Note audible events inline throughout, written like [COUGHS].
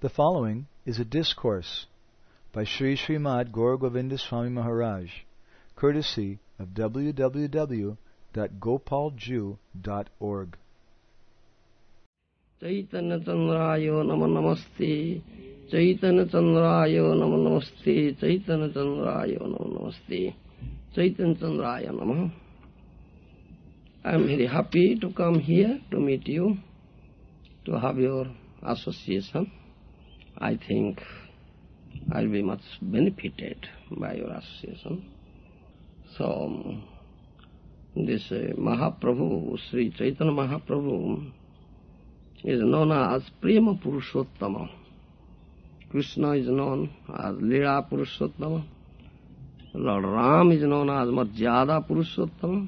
The following is a discourse by Sri Srimad Gaur Govinda Swami Maharaj, courtesy of www.gopalju.org. चैतन्य चंद्राय नम नमस्ते चैतन्य चंद्राय नम नमस्ते चैतन्य चंद्राय नम नमस्ते चैतन्य चंद्राय नम I am very happy to come here to meet you, to have your association. I think I'll be much benefited by your association. So, this uh, Mahaprabhu, Sri Chaitanya Mahaprabhu, is known as Prema Purushottama. Krishna is known as Lila Purushottama. Lord Ram is known as Madhyada Purushottama.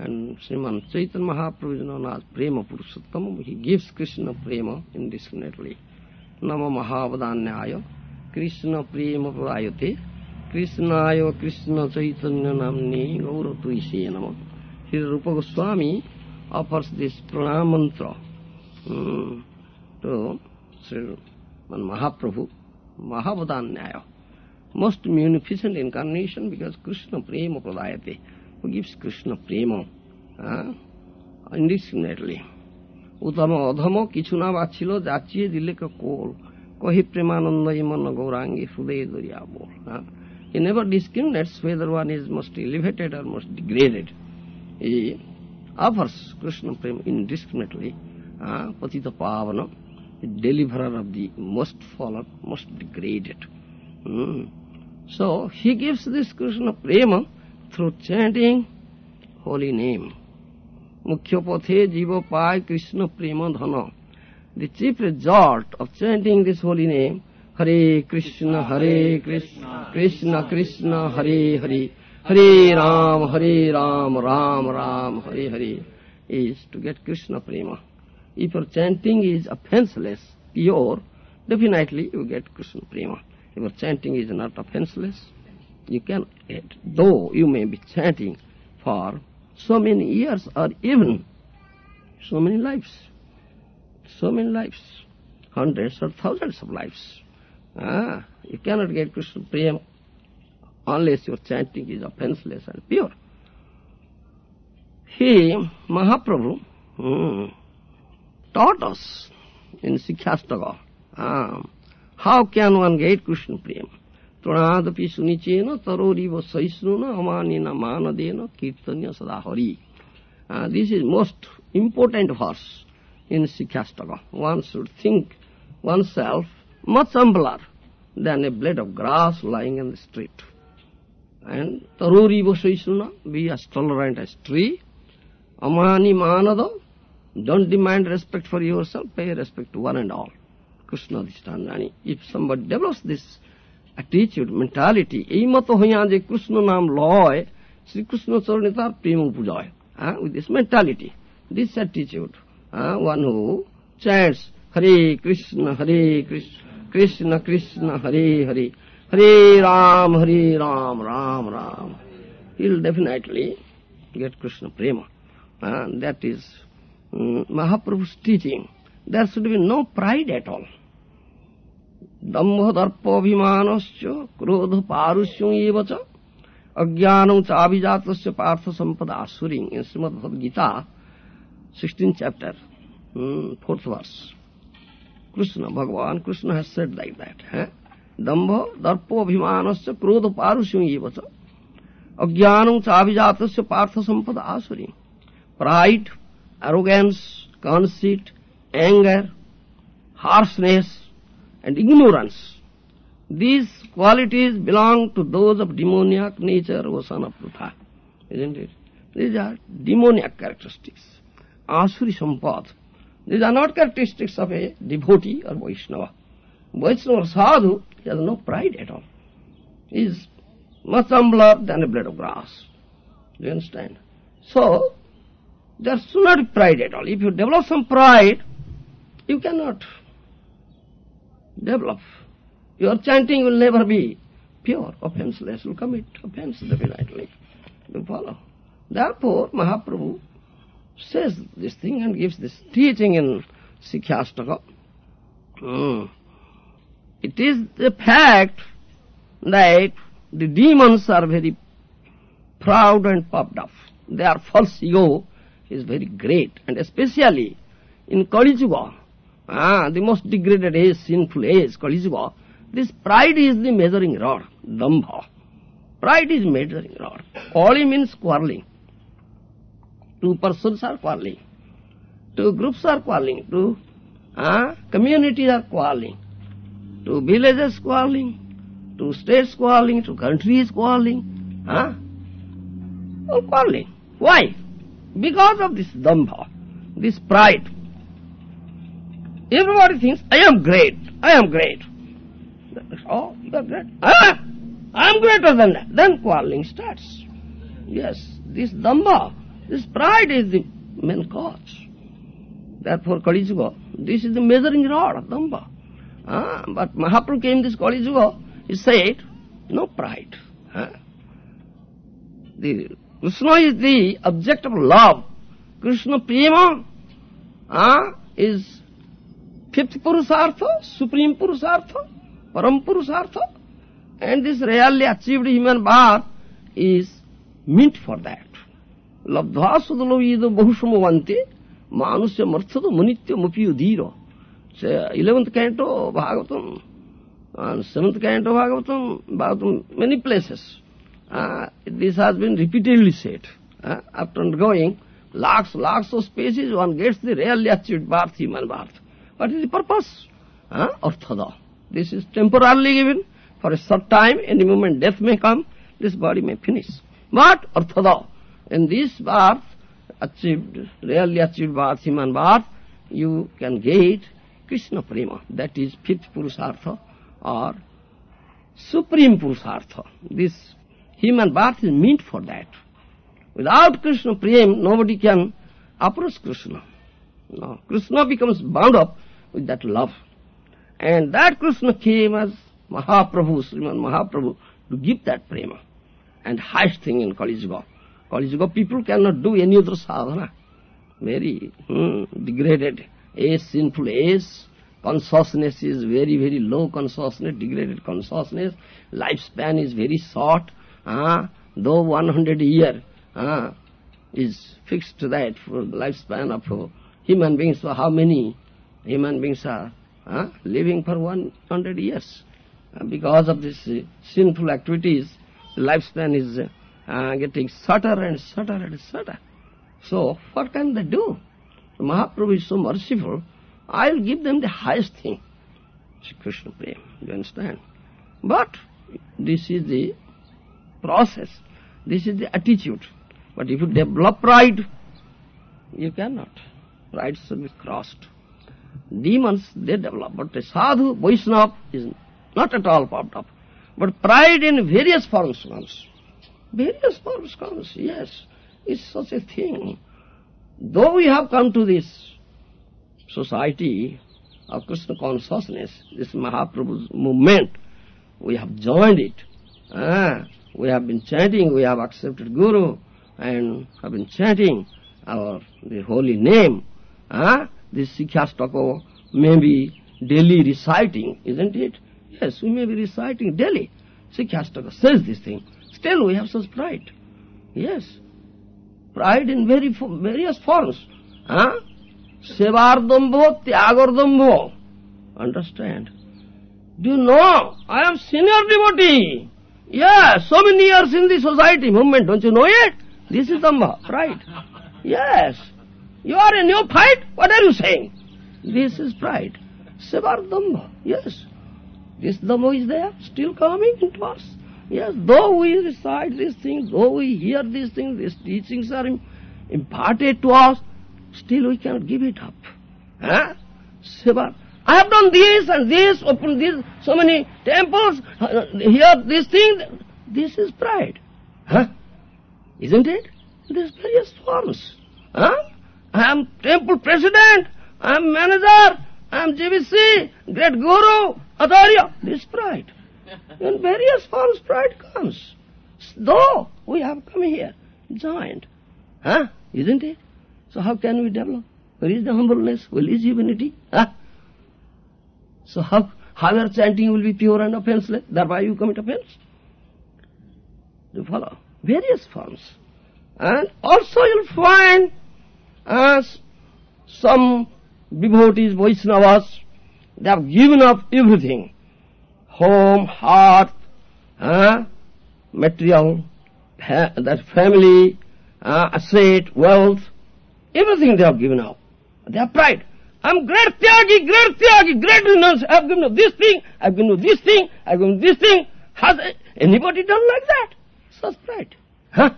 And Sriman Chaitanya Mahaprabhu is known as Prema Purushottama. He gives Krishna Prema indiscriminately. Nama Mahavadanyaya Krishna Prema Prayate Krishnaya Krishna Chaitanya Namni Gaura Tuise Nama. Sri Rupa Goswami offers this pranam mantra um, to Sri Mahaprabhu, Mahavadanyaya. Most munificent incarnation because Krishna Prema Pradayate, who gives Krishna Prema uh, indiscriminately. উতম অধম কিছু না বাছিল যাচিয়ে দিলে কোল কহি প্রেমানন্দ ইমন গৌরাঙ্গী হৃদয় দরিয়া বল He never discriminates whether one is most elevated or most degraded. He offers Krishna Prema indiscriminately uh, Patita Pavana, the deliverer of the most fallen, most degraded. Mm. So he gives this Krishna Prema through chanting holy name. मुख्य पथे जीव पाय कृष्ण प्रेम धन the chief resort of chanting this holy name Hare Krishna Hare Krishna Krishna Krishna Hare Hare Hare Ram Hare Ram Ram Ram Hare Hare is to get Krishna prem if your chanting is offenseless pure definitely you get Krishna prem if your chanting is not offenseless you can get though you may be chanting for so many years or even so many lives, so many lives, hundreds or thousands of lives. Ah, you cannot get Krishna Prema unless your chanting is offenseless and pure. He, Mahaprabhu, hmm, taught us in Sikhyastaka ah, how can one get Krishna Prema. Pranadapi sunichena taroriva saisnuna amanina manadena kirtanya sadahari. Uh, this is most important verse in Sikhyastaka. One should think oneself much humbler than a blade of grass lying in the street. And taroriva saisnuna, be as tolerant as tree. Amani manada, don't demand respect for yourself, pay respect to one and all. Krishna Dhishtandani. If somebody develops this attitude, mentality, এই মতো হইয়া যে কৃষ্ণ নাম লয় শ্রীকৃষ্ণ চরণে তার প্রেম পূজয় with this mentality, this attitude, uh, one who chants Hare Krishna, Hare Krishna, Krishna Krishna, Hare Hare, Hare Ram, Hare Ram, Ram Ram, he'll definitely get Krishna prema. Uh, that is um, Mahaprabhu's teaching. There should be no pride at all. दम्भ क्रोधपारुष्यमेव च अज्ञानौ च अभिजातस्य पार्थ संपदा soothing in Shrimad Bhagavad chapter hmm, fourth verse Krishna, Bhagwan Krishna है set like that है? दम्भ दर्पोभिमानस्य क्रोध पारुष्यमेव अज्ञान चाभिजात पार्थ संपदा आसुरी pride arrogance conceit anger harshness and ignorance. These qualities belong to those of demoniac nature, O son of Pruta. Isn't it? These are demoniac characteristics. Asuri sampad. These are not characteristics of a devotee or Vaishnava. Vaishnava sadhu, he has no pride at all. He is much humbler than a blade of grass. Do you understand? So, there should not pride at all. If you develop some pride, you cannot develop. Your chanting will never be pure, offenseless, will commit offense definitely. You follow? Therefore, Mahaprabhu says this thing and gives this teaching in Sikhyastaka. Mm. it is the fact that the demons are very proud and puffed up. Their false ego is very great, and especially in Kali Yuga, ah, the most degraded age, sinful age, Kali Yuga, this pride is the measuring rod, dambha. Pride is measuring rod. Kali means quarreling. Two persons are quarreling. Two groups are quarreling. Two uh, communities are quarreling. Two villages quarreling. Two states quarreling. Two countries quarreling. Ah, All quarreling. Why? Because of this dambha, this pride. Everybody thinks, I am great, I am great. Oh, you are great. Ah, I am greater than that. Then quarreling starts. Yes, this dambha, this pride is the main cause. Therefore, Kali Yuga, this is the measuring rod of dambha. Ah, but Mahaprabhu came this Kali Yuga, he said, no pride. Ah. The Krishna is the object of love. Krishna Prema ah, is fifth Purusartha, supreme Purusartha, Param Purusartha. And this rarely achieved human birth is meant for that. Labdha sudalavido bahushamavante manusya marthada munitya mupiyudira. So, 11th canto Bhagavatam and 7th canto Bhagavatam, Bhagavatam, many places. Uh, this has been repeatedly said. Uh, after undergoing lakhs, lakhs of species, one gets the rarely achieved birth, human birth. What is the purpose? Uh, arthada. This is temporarily given for a short time, any moment death may come, this body may finish. But arthada, in this birth, achieved, rarely achieved birth, human birth, you can get Krishna Prema, that is fifth Purusartha or supreme Purusartha. This human birth is meant for that. Without Krishna Prema, nobody can approach Krishna. No. Krishna becomes bound up with that love. And that Krishna came as Mahaprabhu, Sriman Mahaprabhu, to give that prema. And highest thing in Kali Yuga. Kali Yuga people cannot do any other sadhana. Very hmm, degraded age, sinful age. Consciousness is very, very low consciousness, degraded consciousness. Lifespan is very short. Uh, though 100 year uh, is fixed to that for the lifespan of human beings. So how many human beings are uh, living for 100 years? Uh, because of these uh, sinful activities, lifespan is uh, getting shorter and shorter and shorter. So, what can they do? Mahaprabhu is so merciful, I'll give them the highest thing. Shri Krishna Prem, you understand? But, this is the process, this is the attitude. But if you develop pride, you cannot. Pride should be crossed. Demons, they develop, but a sadhu, Vaishnava is not at all popped up. But pride in various forms comes. Various forms comes, yes. It's such a thing. Though we have come to this society of Krishna consciousness, this Mahaprabhu's movement, we have joined it. Ah, we have been chanting, we have accepted Guru, and have been chanting our the holy name. Ah, this Sikhastaka may be daily reciting, isn't it? Yes, we may be reciting daily. Sikhastaka says this thing. Still we have such pride. Yes. Pride in very various forms. Huh? Sevardambho, Tyagardambho. Understand? Do you know? I am senior devotee. Yes, so many years in the society movement. Don't you know it? This is Dambha, pride. Yes. You are a new neophyte? What are you saying? This is pride. Sevardambha. Yes. This Dambha is there, still coming into us. Yes, though we recite these things, though we hear these things, these teachings are imparted to us, still we cannot give it up. Huh? Seva. I have done this and this, opened this, so many temples, uh, here this thing. This is pride. Huh? Isn't it? There's various forms. Huh? I am temple president, I am manager, I am GBC, great guru, Acharya. This pride. [LAUGHS] In various forms pride comes. Though we have come here, joined. Huh? Isn't it? So how can we develop? Where is the humbleness? Where is humility? Huh? So how, how your chanting will be pure and offenseless, thereby you commit offense. You follow? Various forms. And also you'll find as some devotees, Vaishnavas, they have given up everything. Home, heart, uh, material, fa that family, uh, asset, wealth, everything they have given up. They have pride. I'm great Tyagi, great Tyagi, great renounce. I've given up this thing, I've given up this thing, I've given up this thing. Has anybody done like that? Such pride. Huh?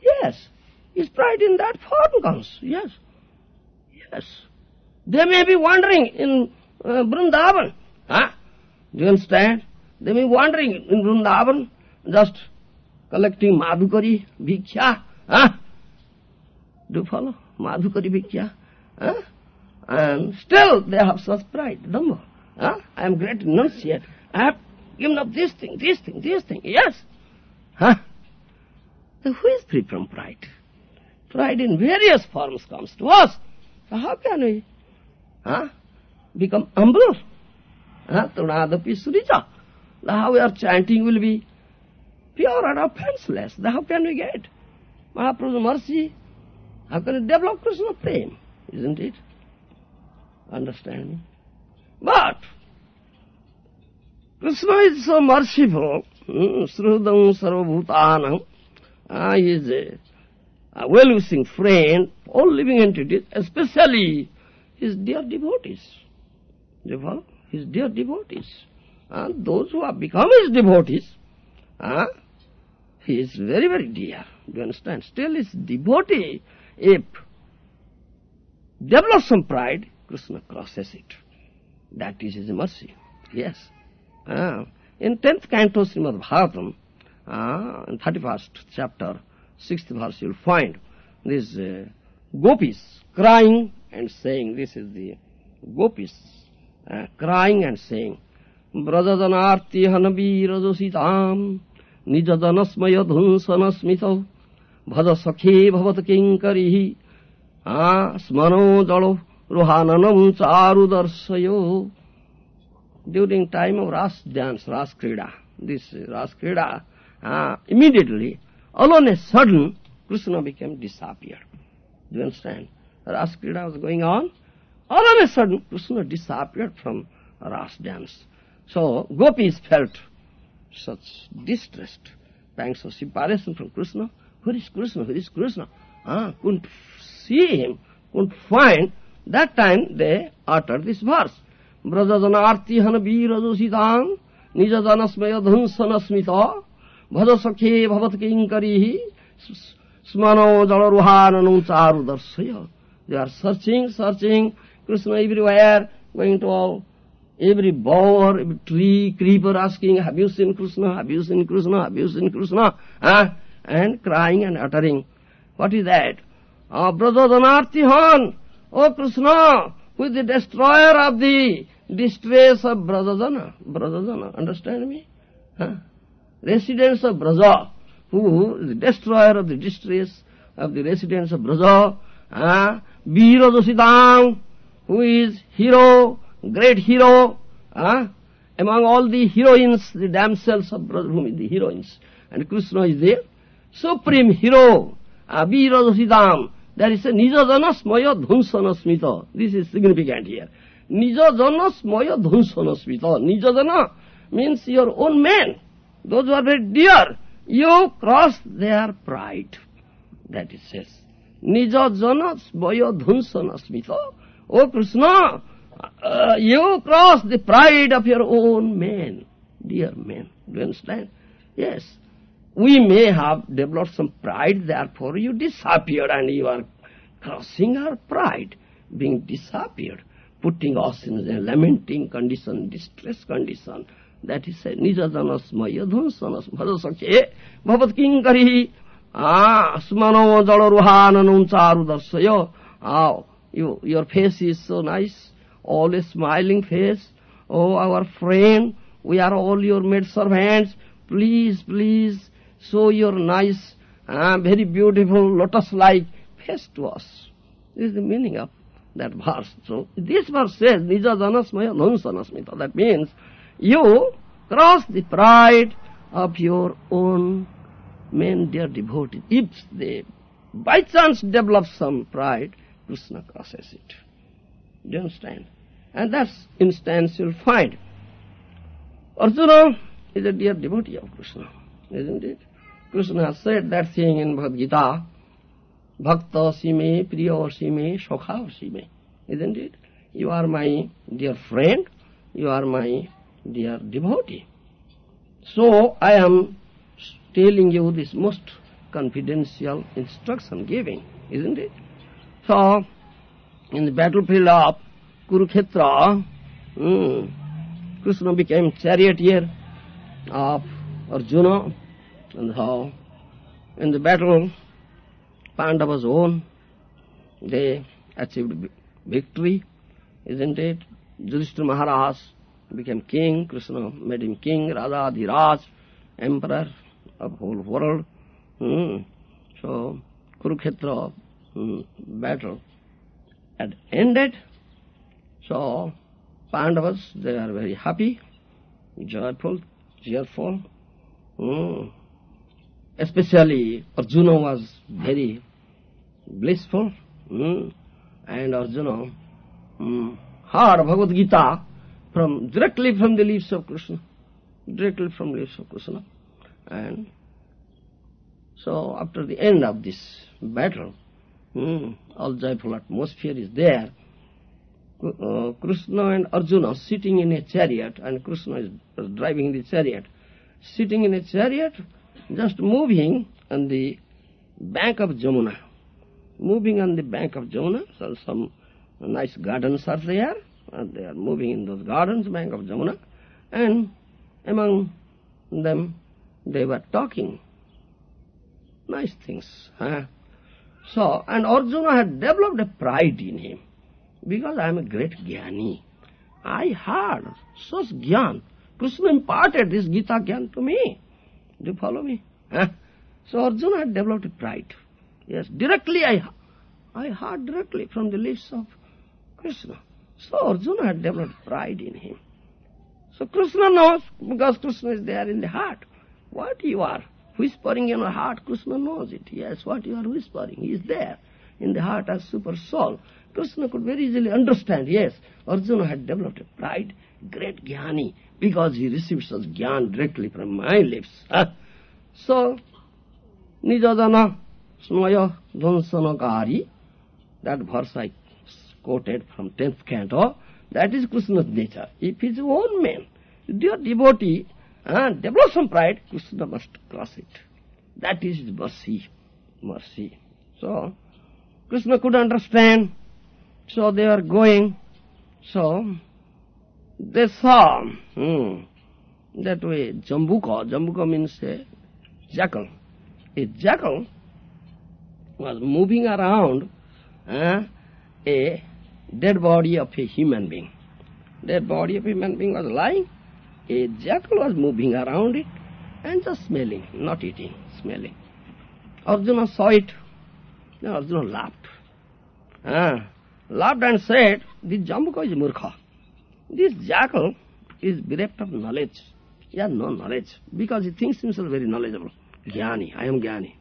Yes. Is pride in that form comes. Yes. Yes. They may be wandering in uh, Vrindavan. Huh? Do you understand? They may be wandering in Vrindavan, just collecting madhukari, bhiksha. Huh? Do you follow? Madhukari bhiksha. Huh? And still they have such pride, Dambha. Huh? I am great renunciate. I have given up this thing, this thing, this thing. Yes. Huh? So who is free from pride? Pride in various forms comes to us. So how can we huh, become humble? Huh? Tunadapi surija. How our chanting will be pure and offenseless. How can we get Mahaprabhu's mercy? How can we develop Krishna prem? Isn't it? Understand? But Krishna is so merciful. Srudam sarvabhutanam. Ah, he is a, a well-wishing friend, all living entities, especially his dear devotees. Therefore, his dear devotees. And those who have become his devotees, ah, he is very, very dear. Do you understand? Still his devotee, if develops some pride, Krishna crosses it. That is his mercy. Yes. Ah. In 10th canto Srimad Bhagavatam, ah, in 31st chapter, 6th verse, you'll find these uh, gopis crying and saying, this is the gopis uh, crying and saying, Brajajanarti hanavi rajositam nijajanasmaya dhunsanasmito bhada sakhe bhavat kinkarihi smano jalo ruhananam charu darsayo during time of Ras dance, Ras Krida, this Ras Krida, uh, immediately, All on a sudden, Krishna became disappeared. Do you understand? Ras Krida was going on. All on a sudden, Krishna disappeared from Ras dance. So, gopis felt such distress, pangs of separation from Krishna. Where is Krishna? Where is Krishna? Ah, couldn't see him, couldn't find. That time they uttered this verse. Brajajana arti hana virajositam nijajana smaya dhansana smita भज सखे भवत किङ्करी स्मनो जलरुहाननु चारु दर्शय They are searching, searching, Krishna everywhere, going to all, every bower, every tree, creeper asking, have you seen Krishna, have you seen Krishna, have you seen Krishna, huh? and crying and uttering. What is that? Ah, Brajajanartihan, oh Krishna, who is the destroyer of the distress of Brajajana. Brajajana, understand me? Huh? Residents of Braja, who is the destroyer of the distress of the residents of Braja. Huh? Veera who is hero, great hero. Huh? Among all the heroines, the damsels of Braja, whom is the heroines. And Krishna is the supreme hero. Uh, Veera There is a Nijajana Smaya Dhunsana Smita. This is significant here. Nijajana Smaya Dhunsana Smita. Nijajana means your own men. Those who are very dear. You cross their pride. That it says. Smaya Dhunsana Smita. Oh Krishna, uh, you cross the pride of your own men. Dear men. Do you understand? Yes we may have developed some pride, therefore you disappeared and you are crossing our pride, being disappeared, putting us in a lamenting condition, distress condition. That is a nijajanas mayadhansanas bhajasakhe bhavat kinkari smano jalaruhananum charu darsayo. Ah, you, your face is so nice, always smiling face. Oh, our friend, we are all your maid servants. Please, please, show your nice, uh, very beautiful lotus-like face to us. This is the meaning of that verse. So this verse says, Nija janasmaya nansanasmita. That means you cross the pride of your own men, dear devotees. If they by chance develop some pride, Krishna crosses it. Do you understand? And that's instance you'll find. Arjuna is a dear devotee of Krishna, isn't it? Krishna has said that thing in Bhagavad Gita, Bhakta sime, Priya sime, Shokha sime, isn't it? You are my dear friend, you are my dear devotee. So I am telling you this most confidential instruction giving, isn't it? So, in the battlefield of Kurukshetra, mm, Krishna became charioteer of Arjuna, and how in the battle Pandavas won, they achieved victory, isn't it? Yudhishthira Maharaj became king, Krishna made him king, Raja Dhiraj, emperor of whole world. Hmm. So, Kurukshetra hmm, battle had ended. So, Pandavas, they are very happy, joyful, cheerful. Hmm. Especially Arjuna was very blissful. Hmm. And Arjuna hmm, heard Bhagavad Gita from directly from the lips of Krishna. Directly from lips of Krishna. And so after the end of this battle, hmm, all joyful atmosphere is there. Uh, Krishna and Arjuna sitting in a chariot, and Krishna is driving the chariot. Sitting in a chariot, just moving on the bank of Jamuna. Moving on the bank of Jamuna, so some nice gardens are there, and they are moving in those gardens, bank of Jamuna, and among them they were talking Nice things. Huh? So, and Arjuna had developed a pride in him. Because I am a great jnani. I heard such jnana. Krishna imparted this Gita jnana to me. Do you follow me? Huh? So Arjuna had developed a pride. Yes, directly I, I heard directly from the lips of Krishna. So Arjuna had developed pride in him. So Krishna knows, because Krishna is there in the heart, what you are whispering in your heart, Krishna knows it. Yes, what you are whispering, he is there in the heart as super soul. Krishna could very easily understand, yes, Arjuna had developed a pride, great jnani, because he received such jnana directly from my lips. So, Nijajana Smaya Dhansanakari, that verse I quoted from 10th canto, that is Krishna's nature. If his own man, dear devotee, uh, develop some pride, Krishna must cross it. That is mercy. Mercy. So, Krishna could understand. So they are going. So, they saw hmm, that way Jambuka. Jambuka means a jackal. A jackal was moving around uh, a dead body of a human being. Dead body of a human being was lying a jackal was moving around it and just smelling, not eating, smelling. Arjuna saw it. Then Arjuna laughed. Ah, laughed and said, this Jambuka is murkha. This jackal is bereft of knowledge. He has no knowledge because he thinks himself very knowledgeable. Jnani, I am Jnani.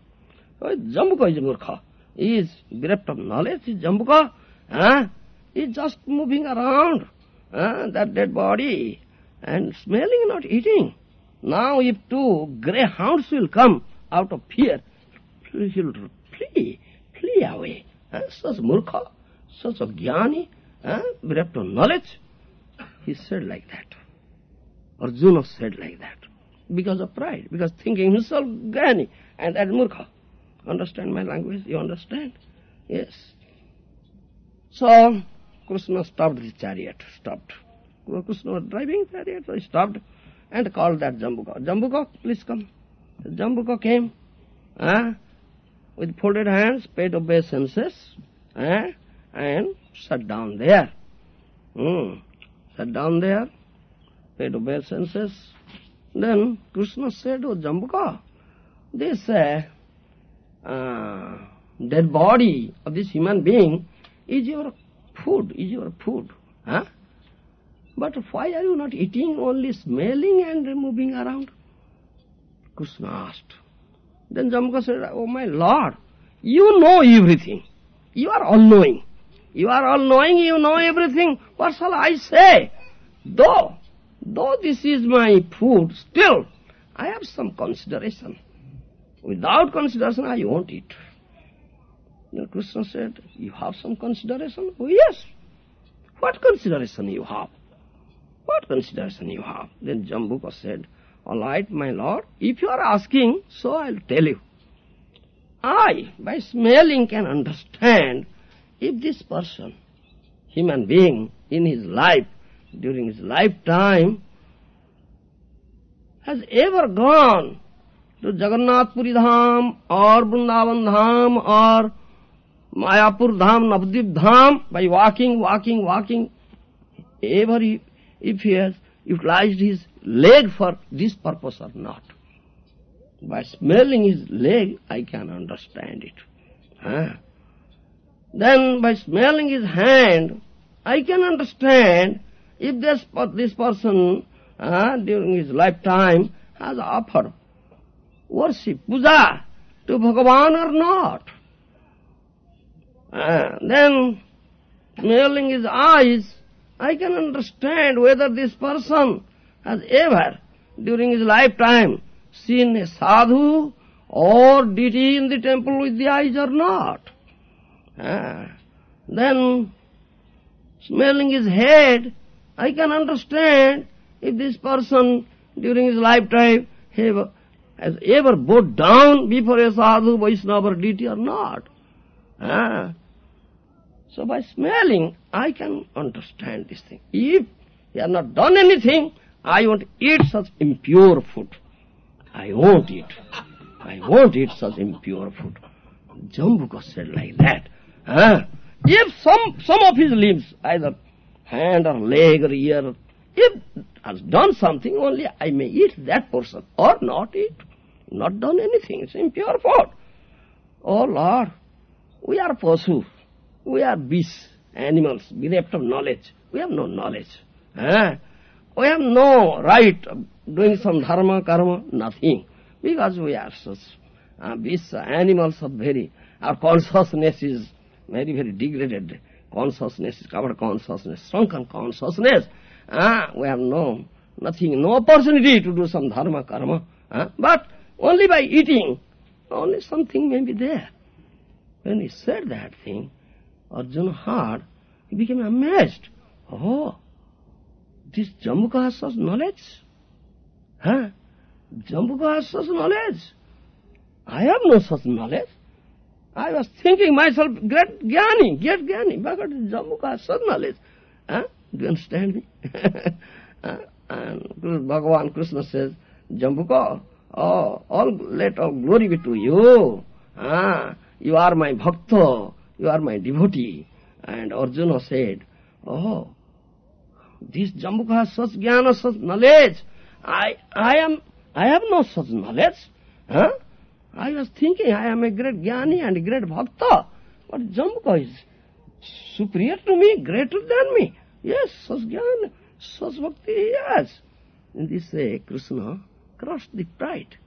So Jambuka is murkha. He is bereft of knowledge. This Jambuka ah, is just moving around ah, that dead body and smelling, not eating. Now if two greyhounds will come out of fear, he'll flee, flee away. Huh? Such murkha, such a jnani, huh? bereft of knowledge. He said like that. Arjuna said like that. Because of pride, because thinking himself jnani, and that murkha. Understand my language? You understand? Yes. So, Krishna stopped the chariot, stopped. Krishna was driving chariot, so he stopped and called that Jambuka. Jambuka, please come. Jambuka came uh, with folded hands, paid obeisances, uh, and sat down there. Mm. Sat down there, paid obeisances. Then Krishna said, Oh Jambuka, this uh, uh, dead body of this human being is your food is your food. Huh? But why are you not eating, only smelling and moving around? Krishna asked. Then Jambuka said, Oh my Lord, you know everything. You are all-knowing. You are all-knowing, you know everything. What shall I say? Though, though this is my food, still I have some consideration. Without consideration, I won't eat. Then Krishna said, You have some consideration? Oh, yes. What consideration you have? What consideration you have? Then Jambuka said, All right, my lord, if you are asking, so I'll tell you. I, by smelling, can understand if this person, human being, in his life, during his lifetime, has ever gone to Jagannath Puri Dham or Vrindavan Dham or Mayapur Dham, Navadvip Dham, by walking, walking, walking, ever he, if he has utilized his leg for this purpose or not. By smelling his leg, I can understand it. Huh? Then by smelling his hand, I can understand if this, this person uh, during his lifetime has offered worship, puja to Bhagavan or not. Uh, then, smelling his eyes, I can understand whether this person has ever, during his lifetime, seen a sadhu or deity in the temple with the eyes or not. Uh, then, smelling his head, I can understand if this person during his lifetime have, has ever bowed down before a sadhu, Vaishnava or deity or not. Uh, so by smelling, I can understand this thing. If he has not done anything, I won't eat such impure food. I won't eat. I won't eat such impure food. Jambuka said like that. Huh? If some, some of his limbs, either hand or leg or ear, if has done something, only I may eat that portion or not eat. Not done anything. It's impure food. Oh Lord, we are pasu. We are beasts, animals, bereft of knowledge. We have no knowledge. Huh? We have no right of doing some dharma, karma, nothing. Because we are such uh, beasts, animals of very, our consciousness is very, very degraded. Consciousness is covered consciousness, shrunken consciousness. Uh, we have no, nothing, no opportunity to do some dharma, karma. Uh, but only by eating, only something may be there. When he said that thing, Arjuna heard, he became amazed. Oh, this Jambuka has such knowledge? Huh? Jambuka has such knowledge? I have no such knowledge. I was thinking myself, great Jnani, great Jnani, but Jambuka has such knowledge. Huh? Do you understand me? [LAUGHS] and Bhagavan Krishna says, Jambuka, oh, all, let all glory be to you. Ah, you are my bhakta, you are my devotee. And Arjuna said, oh, this Jambuka has such jnana, such knowledge. I, I am, I have no such knowledge. Huh? I was thinking I am a great jnani and a great bhakta. But Jambuka is superior to me, greater than me. Yes, such jnana, such bhakti he has. In this way, Krishna crushed the pride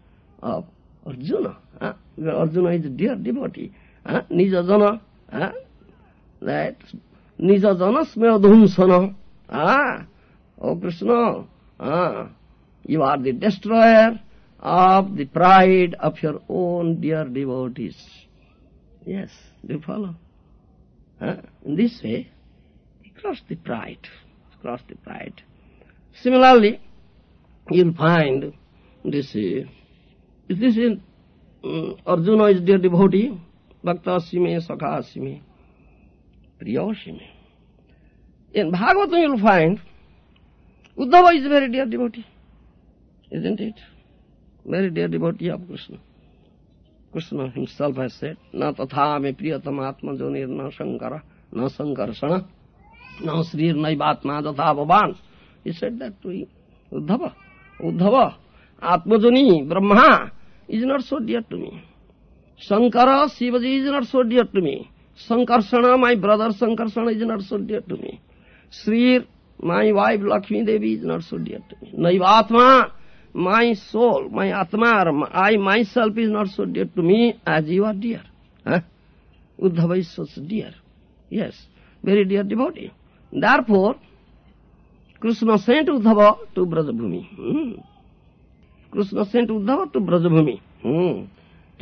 of Arjuna. Huh? Arjuna is a dear devotee. Huh? Nijajana, that Nijajana smeodhumsana. Ah, oh Krishna, ah, you are the destroyer of the pride of your own dear devotees. Yes, do you follow? Huh? In this way, he crushed the pride, crushed the pride. Similarly, you'll find this, uh, this is um, Arjuna is dear devotee, Bhakta Asime, Sakha Asime, Priya Asime. In Bhagavatam you'll find Uddhava is a very dear devotee, isn't it? Very dear devotee of Krishna. Krishna himself has said, Na tatha me priyatam atma jonir na shankara, na sankarsana, na srir naivatma tatha bhavan. He said that to Uddhava. Uddhava, Atmajani, Brahma, is not so dear to me. Shankara, Shivaji is not so dear to me. Sankarsana, my brother Sankarsana is not so dear to me. Sri, my wife Lakshmi Devi is not so dear to me. Naivatma, my soul, my Atma, I myself is not so dear to me as you are dear. Huh? Uddhava is so dear. Yes, very dear devotee. Therefore, Krishna sent Uddhava to Brajabhumi. Hmm. Krishna sent Uddhava to Brajabhumi hmm.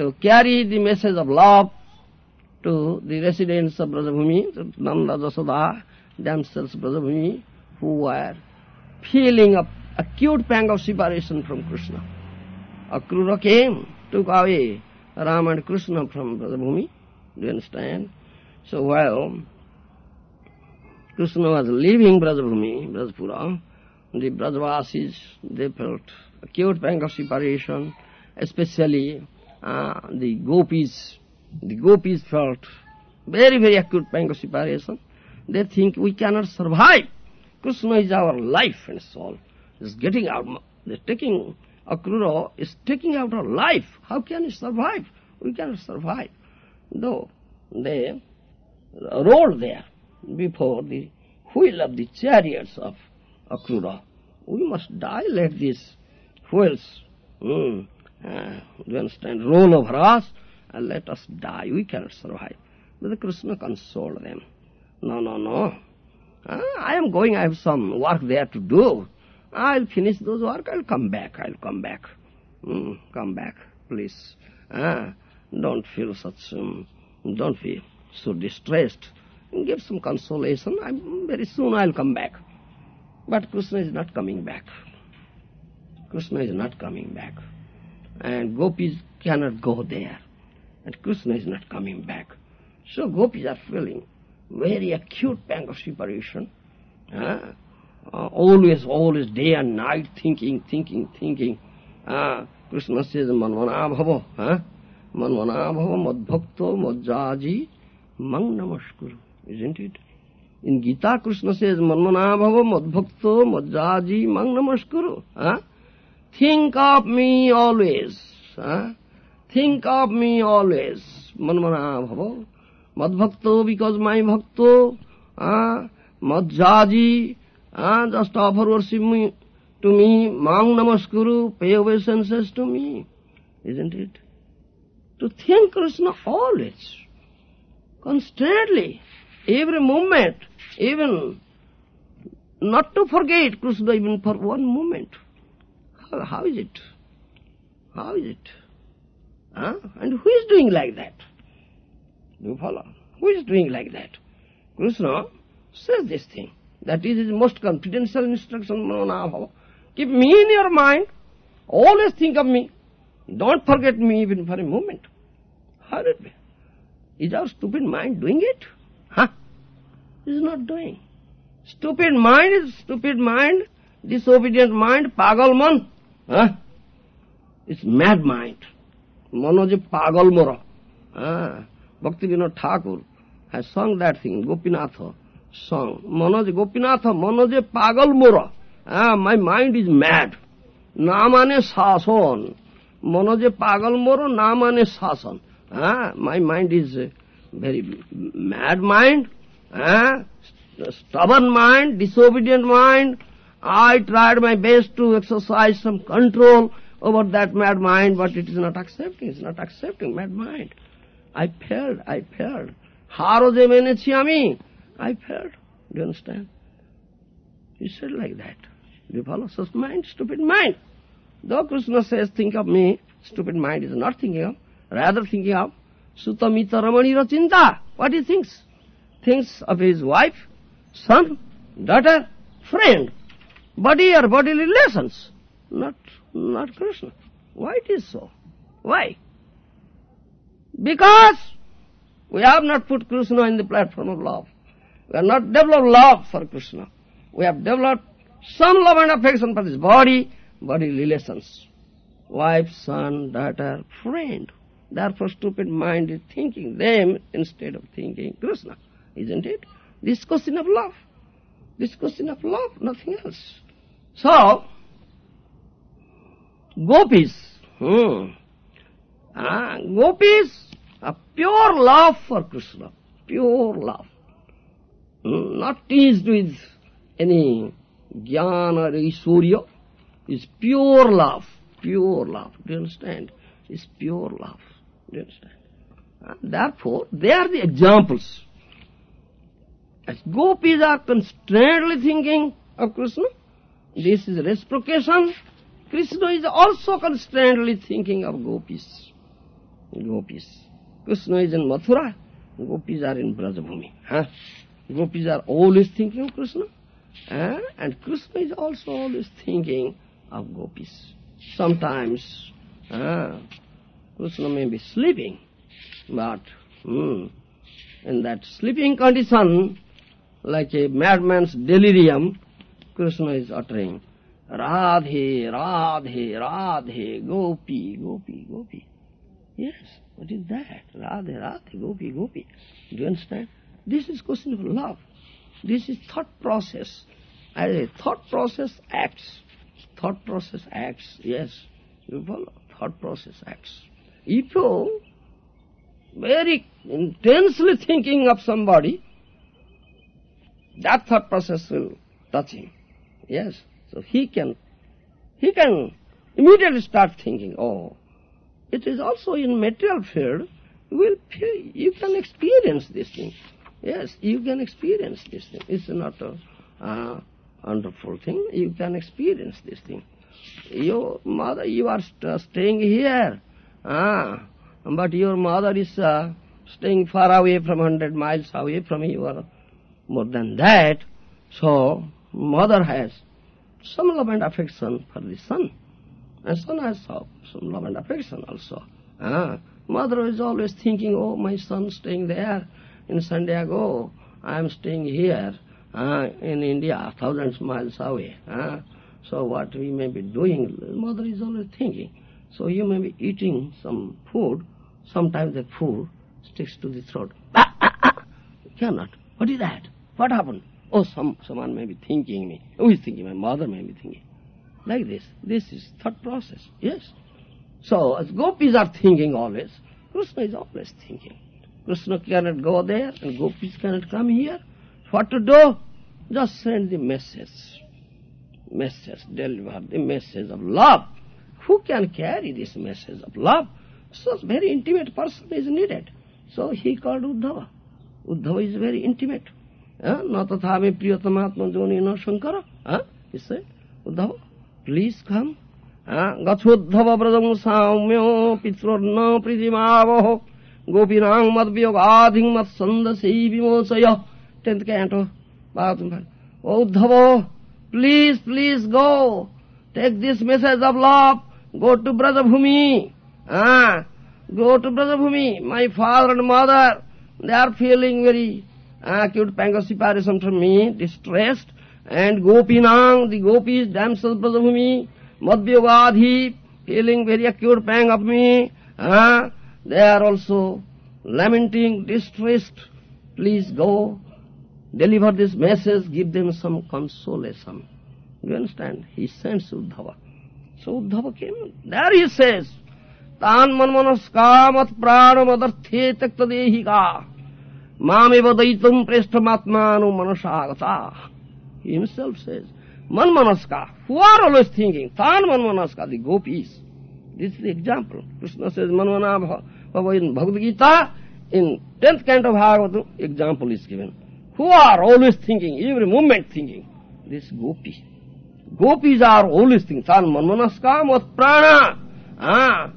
To carry the message of love to the residents of Brajabhumi, Nanda Jasoda, themselves Brajabhumi, who were feeling a acute pang of separation from Krishna. Akrura came, took away Ram and Krishna from Brajabhumi. Do you understand? So while Krishna was leaving Brajabhumi, Brajpura, the Brajavasis, they felt acute pang of separation, especially uh, the gopis. The gopis felt very, very acute pang of separation. They think we cannot survive. Krishna is our life and soul. Is getting out, they're taking, Akrura is taking out our life. How can we survive? We cannot survive. Though they rolled there before the wheel of the chariots of Akrura. We must die, let these wheels, mm, uh, you understand, roll over us and let us die. We cannot survive. But the Krishna consoled them. No, no, no. Uh, I am going, I have some work there to do. I'll finish those work, I'll come back, I'll come back. Mm, come back, please. Uh, don't feel such, um, don't feel so distressed. Give some consolation. I'm, very soon I'll come back. But Krishna is not coming back. Krishna is not coming back. And gopis cannot go there. And Krishna is not coming back. So gopis are feeling very acute pang of separation. Uh, uh, always, always, day and night, thinking, thinking, thinking. Uh, Krishna says, Manvana bhava, huh? Manvana bhava madbhakto madjaji mang. Isn't it? In Gita, Krishna says, Manvana bhava madbhakto madjaji mang. Huh? Think of me always. Huh? Think of me always. Manvana bhava. Madbhakto because my bhakto. Uh, madjaji. Uh, just offer worship me, to me. Mang namaskuru. Pay obeisances to me. Isn't it? To think Krishna always. Constantly. Every moment. Even not to forget Krishna even for one moment. How, is it? How is it? Huh? And who is doing like that? Do you follow? Who is doing like that? Krishna says this thing. That is his most confidential instruction, Manonabhava. Keep me in your mind. Always think of me. Don't forget me even for a moment. How did be? Is our stupid mind doing it? Huh? It is not doing. Stupid mind is stupid mind, disobedient mind, pagal man. It's mad mind মন যে পাগল মর। হ্যাঁ? ভক্তি বিনোদ ঠাকুর হ্যাঁ song that thing Gopinath song Manoj Gopinath মনোজ পাগল মোর। হ্যাঁ মাই মাইন্ড ইজ ম্যাড না মানে শাসন। মনোজ পাগল মোর, না মানে শাসন। হ্যাঁ my mind is very mad mind হ্যাঁ stubborn mind disobedient mind I tried my best to exercise some control over that mad mind, but it is not accepting, it's not accepting, mad mind. I failed, I failed. Haro je menechi ami, I failed. Do you understand? He said like that. You follow? Such mind, stupid mind. Though Krishna says, think of me, stupid mind is not thinking of, rather thinking of Sutamita Ramani Rachinta. What he thinks? Thinks of his wife, son, daughter, friend body or bodily relations, not, not Krishna. Why it is so? Why? Because we have not put Krishna in the platform of love. We have not developed love for Krishna. We have developed some love and affection for this body, body relations. Wife, son, daughter, friend. Therefore stupid mind is thinking them instead of thinking Krishna. Isn't it? This question of love. This question of love, nothing else. So, gopis, hmm, ah, gopis, a pure love for Krishna, pure love. Hmm, Not teased with any jnana or Isurya. It's pure love. Pure love. Do you understand? It's pure love. Do you understand? And therefore, they are the examples. As gopis are constantly thinking of Krishna, this is reciprocation. Krishna is also constantly thinking of gopis. Gopis. Krishna is in Mathura, gopis are in Brajabhumi. Huh? Gopis are always thinking of Krishna, huh? and Krishna is also always thinking of gopis. Sometimes huh, Krishna may be sleeping, but hmm, in that sleeping condition, like a madman's delirium, Krishna is uttering, Radhe, Radhe, Radhe, Gopi, Gopi, Gopi. Yes, what is that? Radhe, Radhe, Gopi, Gopi. Do you understand? This is question of love. This is thought process. As a thought process acts. Thought process acts, yes. You follow? Thought process acts. If you very intensely thinking of somebody, that thought process will touch him. Yes. So he can, he can immediately start thinking, oh, it is also in material field, you will feel, you can experience this thing. Yes, you can experience this thing. It's not a uh, wonderful thing. You can experience this thing. Your mother, you are st- staying here, ah, but your mother is uh, staying far away from 100 miles away from you more than that. So, mother has some love and affection for the son. And son has some love and affection also. Ah, mother is always thinking, oh, my son staying there in San Diego. I am staying here ah, in India, thousands of miles away. Ah. So what we may be doing, mother is always thinking. So you may be eating some food, sometimes the food sticks to the throat. Ah, ah, ah. Cannot. What is that? What happened? Oh, some someone may be thinking me. Who is thinking? My mother may be thinking. Like this. This is thought process. Yes. So as gopis are thinking always, Krishna is always thinking. Krishna cannot go there and gopis cannot come here. What to do? Just send the message. Message, deliver the message of love. Who can carry this message of love? Such very intimate person is needed. So he called Uddhava. Uddhava is very intimate. हाँ, न तो तथा में प्रियतमात्म जोनि न शंकर हाँ, Uddhav. Please कम हाँ, गथोद्धव व्रजम साम्यो पितृर्न पृथिमावह गोपीनांग मत वियोगाधिंग मत संदसी विमोचय टेंथ के एंटो बात Uddhav please please go take this message of love go to Brajbhumi go to Brajbhumi my father and mother they are feeling very acute pang of separation from me, distressed. And Gopinang, the gopis, damsels Brajabhumi, Madhyagadhi, feeling very acute pang of me. Ah, they are also lamenting, distressed. Please go, deliver this message, give them some consolation. You understand? He sends Uddhava. So Uddhava came. There he says, Tan manmanaska mat prana madarthe takta dehika mameva daitam preshtamatmanu manasagata. He himself says, Manmanaska, who are always thinking, Tan Manmanaska, the gopis. This is the example. Krishna says, Manmana Bhava in Bhagavad Gita, in 10th canto of Bhagavatam, example is given. Who are always thinking, every moment thinking, this gopi. Gopis are always thinking, Tan Manmanaska Mat Prana. Ah,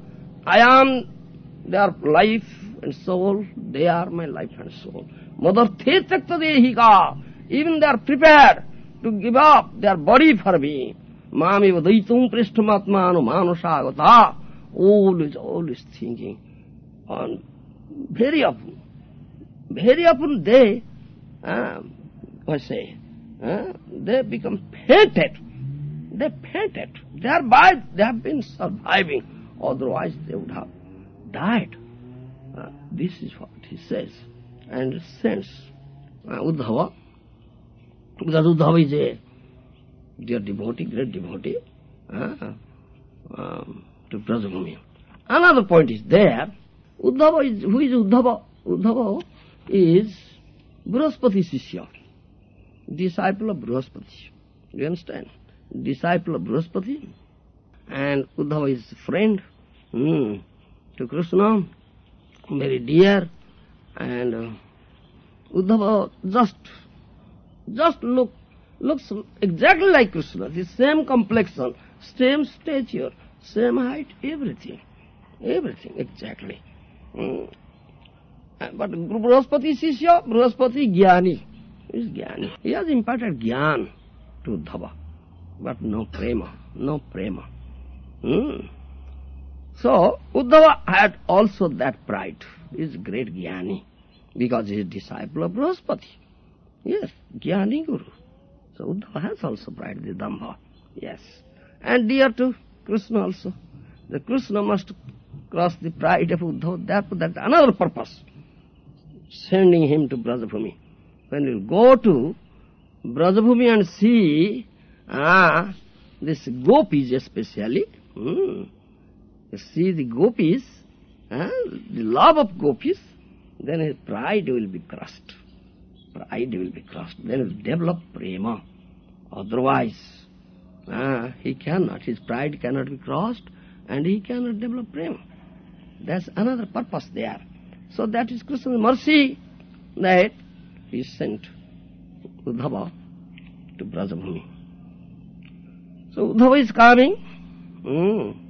I am their life and soul, they are my life and soul. Mother Tetakta Dehika, even they are prepared to give up their body for me. Mami vadaitum prishtamatmanu manusagata. Always, always thinking. And very often, very often they, uh, I say, uh, they become fainted. They fainted. Thereby they have been surviving. Otherwise they would have died. Uh, this is what he says. And sends uh, Uddhava because Uddhava is a dear devotee, great devotee, uh, um, to Brajabhumi. Another point is there, Uddhava is, who is Uddhava? Uddhava is Brihaspati Sishya, disciple of Brihaspati. Do you understand? Disciple of Brihaspati. And Uddhava is friend hmm, to Krishna, very dear. And uh, Uddhava just, just look, looks exactly like Krishna, the same complexion, same stature, same height, everything. Everything, exactly. Hmm. But Brihaspati Sishya, Brihaspati Jnani, is Jnani. He has imparted Jnana to Uddhava, but no prema, no prema. Hmm. So, Uddhava had also that pride. He is great Jnani, because he is disciple of Brihaspati. Yes, Jnani Guru. So Uddhava has also pride, the Dambha. Yes. And dear to Krishna also. The Krishna must cross the pride of Uddhava. Therefore, that's another purpose sending him to Brajabhumi. When you go to Brajabhumi and see ah, this gopis especially, hmm, see the gopis, ah, the love of gopis, then his pride will be crushed. Pride will be crushed. Then he will develop prema. Otherwise, ah, he cannot. His pride cannot be crossed and he cannot develop prema. That's another purpose there. So that is Krishna's mercy that he sent Uddhava to Brajabhumi. So Uddhava is coming. Mm.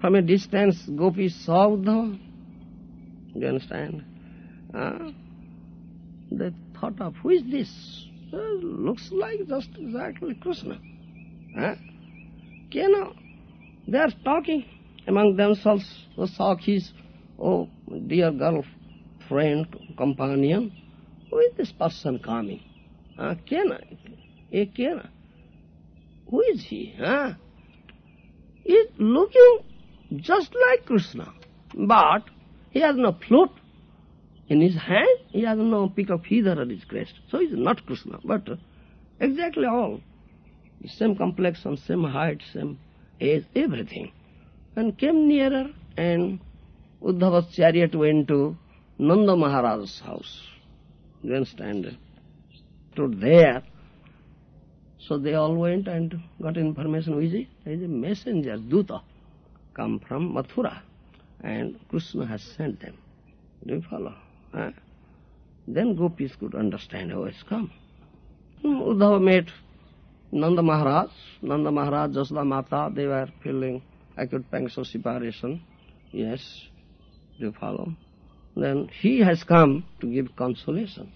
From a distance, gopis saw Uddhava. You understand? Uh, they thought of, who is this? Uh, looks like just exactly Krishna. Huh? You know, they are talking among themselves, the Sakhis, Oh, dear girl, friend, companion, who is this person coming? Uh, Kena, eh, Kena. Who is he? Huh? He's looking just like Krishna, but he has no flute in his hand, he has no pick of feather on his crest. So he's not Krishna, but uh, exactly all. The same complexion, same height, same age, everything. And came nearer and Uddhava's chariot went to Nanda Maharaj's house. You understand? Stood there. So they all went and got information. Who is he? He is a messenger, Duta, come from Mathura. And Krishna has sent them. Do you follow? Huh? Then gopis could understand how has come. Uddhava met Nanda Maharaj. Nanda Maharaj, Jasoda Mata, they were feeling acute pangs of separation. Yes, do you follow? Then he has come to give consolation.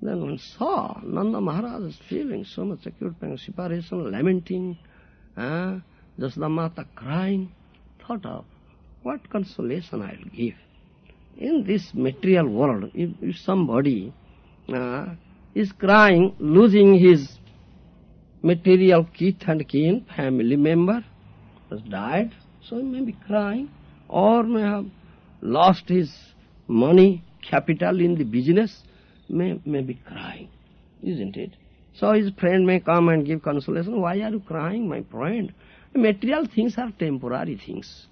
Then one saw Nanda Maharaj is feeling so much acute pain, separation, lamenting, uh, Jasoda Mata crying, thought of what consolation I'll give. In this material world, if, if somebody uh, is crying, losing his material kith and kin, family member, has died, so he may be crying or may have lost his money, capital in the business, may, may be crying, isn't it? So his friend may come and give consolation. Why are you crying, my friend? Material things are temporary things.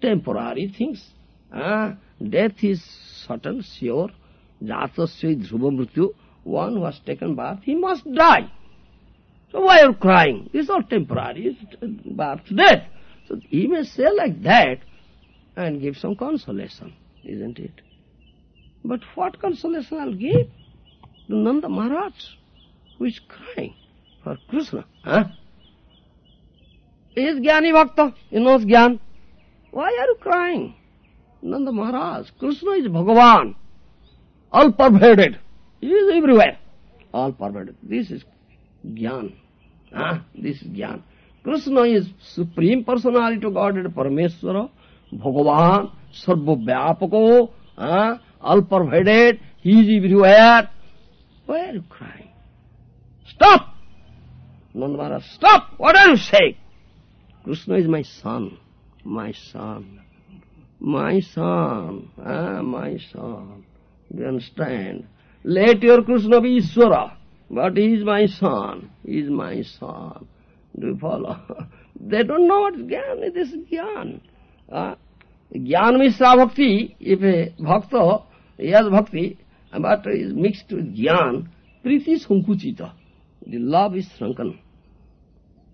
Temporary things. Ah, death is certain, sure. Jatasya dhruva mrityu. One who has taken birth, he must die. So why are you crying? This is all temporary. It's birth, death. So he may say like that, and give some consolation, isn't it? But what consolation I'll give to Nanda Maharaj, who is crying for Krishna? Huh? He is Jnani Bhakta, he knows Jnana. Why are you crying? Nanda Maharaj, Krishna is Bhagavan, all pervaded. He is everywhere, all pervaded. This is Jnana. Huh? This is Jnana. Krishna is Supreme Personality of Godhead, Parameswara, Bhagavan, Sarvavyapako, uh, all pervaded, he is everywhere. Why are you crying? Stop! Nanda Maharaj, stop! What are you saying? Krishna is my son, my son, my son, ah, my son. Do you understand? Let your Krishna be Ishvara, but he is my son, he is my son. Do you follow? they don't know what Gyan is. This is Gyan. Uh, Jnana Mishra Bhakti, if a bhakta He has bhakti, but is mixed with jnana. Priti sankuchita. The love is shrunken.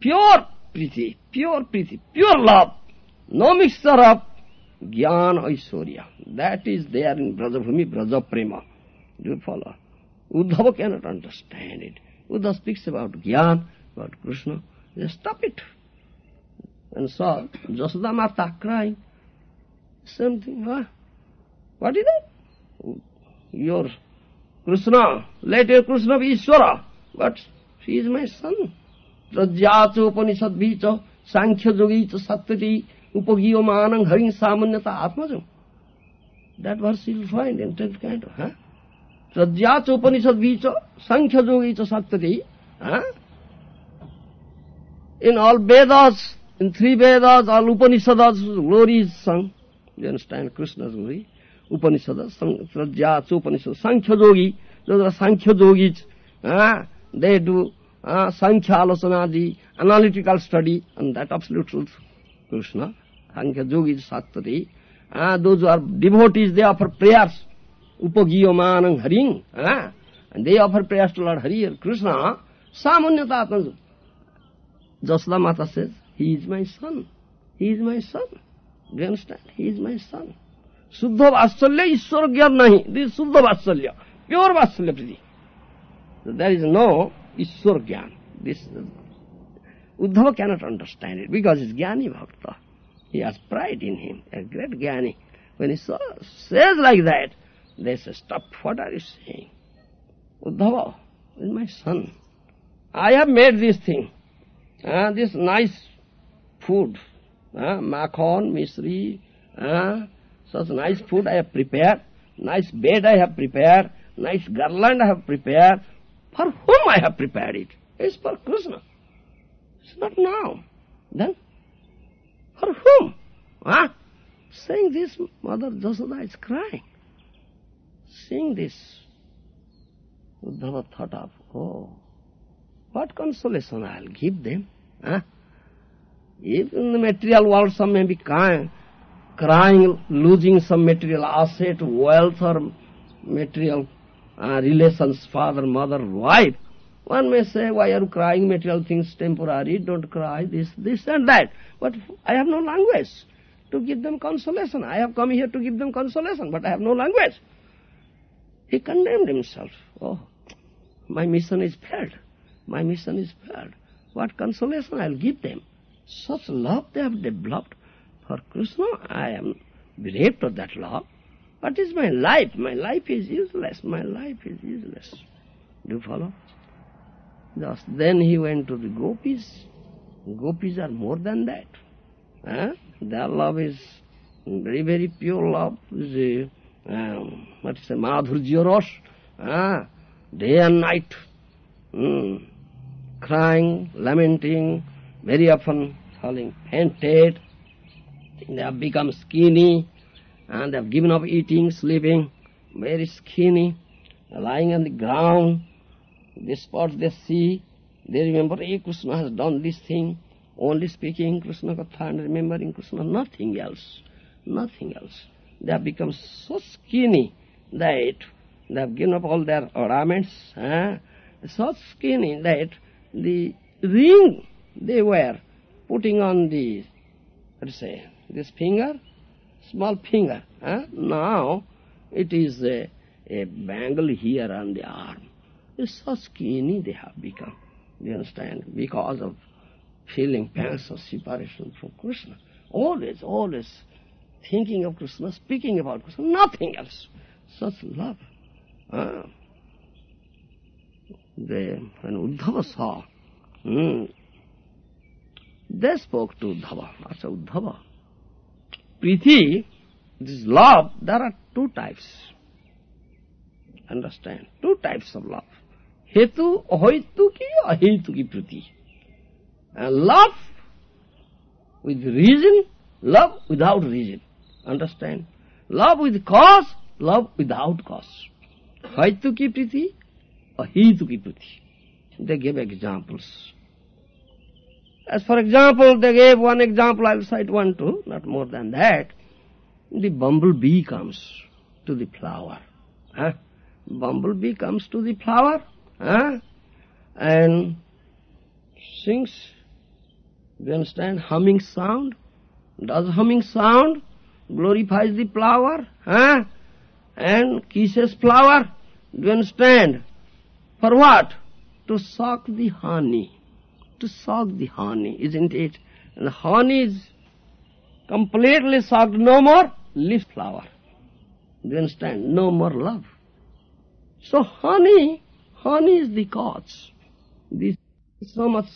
Pure pure priti, pure love. No mixture of jnana aishwarya. That is there in Brajabhumi, Braja Prema. Do you follow? Uddhava cannot understand it. Uddhava speaks about jnana, about Krishna. Just stop it. And saw Jasoda Mata crying. Something, huh? What is that? Your Krishna, let Krishna be Ishvara. But she is my son. रज्जाच उपनिषद्भी च सांख्ययोगी च सत्तरी उपगीय मानङ हरिङ सामान्यता आत्मजौ that verse will find in tenth kind huh? रज्जाच उपनिषद्भी च सांख्ययोगी च सत्तरी in all Vedas, in three Vedas, all Upanishads, glory is sung. You understand Krishna's Upanishad Upanishads, Sankhya Upanishad those are uh. Uh. Uh, is my son. Do you understand? He is my son. Suddha Vasalya, Ishwar Gyan nahi. This is Suddha Vasalya. Pure Vasalya Priti. So there is no Ishwar Gyan. This, Uddhava cannot understand it because he's Jnani Bhakta. He has pride in him, a great Jnani. When he saw, says like that, they say, stop, what are you saying? Uddhava is my son. I have made this thing. Uh, this nice food, uh, makhan, misri, uh, such nice food I have prepared, nice bed I have prepared, nice garland I have prepared. For whom I have prepared it? It's for Krishna. It's not now. Then, for whom? Huh? Saying this, Mother Jasoda is crying. Seeing this, Uddhava thought of, oh, what consolation I'll give them? Huh? If in the material world some may be crying, crying, losing some material asset, wealth or material uh, relations, father, mother, wife, one may say, why are you crying material things temporary, don't cry, this, this and that. But I have no language to give them consolation. I have come here to give them consolation, but I have no language. He condemned himself. Oh, my mission is failed. My mission is failed. What consolation I'll give them? Such love they have developed for Krishna. I am bereft of that love. What is my life? My life is useless. My life is useless. Do you follow? Just then he went to the gopis. Gopis are more than that. Huh? Their love is very, very pure love. Is a, um, what is a madhurjya ras. Huh? Day and night. Mm. Crying, lamenting, very often falling fainted. They have become skinny and they have given up eating, sleeping, very skinny, lying on the ground. The spots they see, they remember, hey, Krishna has done this thing, only speaking Krishna Katha and remembering Krishna, nothing else, nothing else. They have become so skinny that they have given up all their ornaments, eh? so skinny that the ring they were putting on the, let's say, this finger, small finger. Now it is a, a bangle here on the arm. It's so skinny they have become. You understand? Because of feeling pangs of separation from Krishna. Always, always thinking of Krishna, speaking about Krishna, nothing else. Such love. Uh, they, when Uddhava saw, hmm, they spoke to Uddhava. Said, Uddhava, Priti, this love, there are two types. Understand? Two types of love. Hetu, ahoituki, ahetuki priti. And love with reason, love without reason. Understand? Love with cause, love without cause. Haituki priti, ahituki priti. They gave examples. As for example, they gave one example, I'll cite one too, not more than that. The bumblebee comes to the flower. Huh? Bumblebee comes to the flower huh? and sings. You understand? Humming sound. Does humming sound glorifies the flower? Huh? And kisses flower. Do you understand? For what? To suck the honey. To suck the honey, isn't it? And the honey is completely sucked, no more leaf flower. Do you understand? No more love. So honey, honey is the cause. This is so much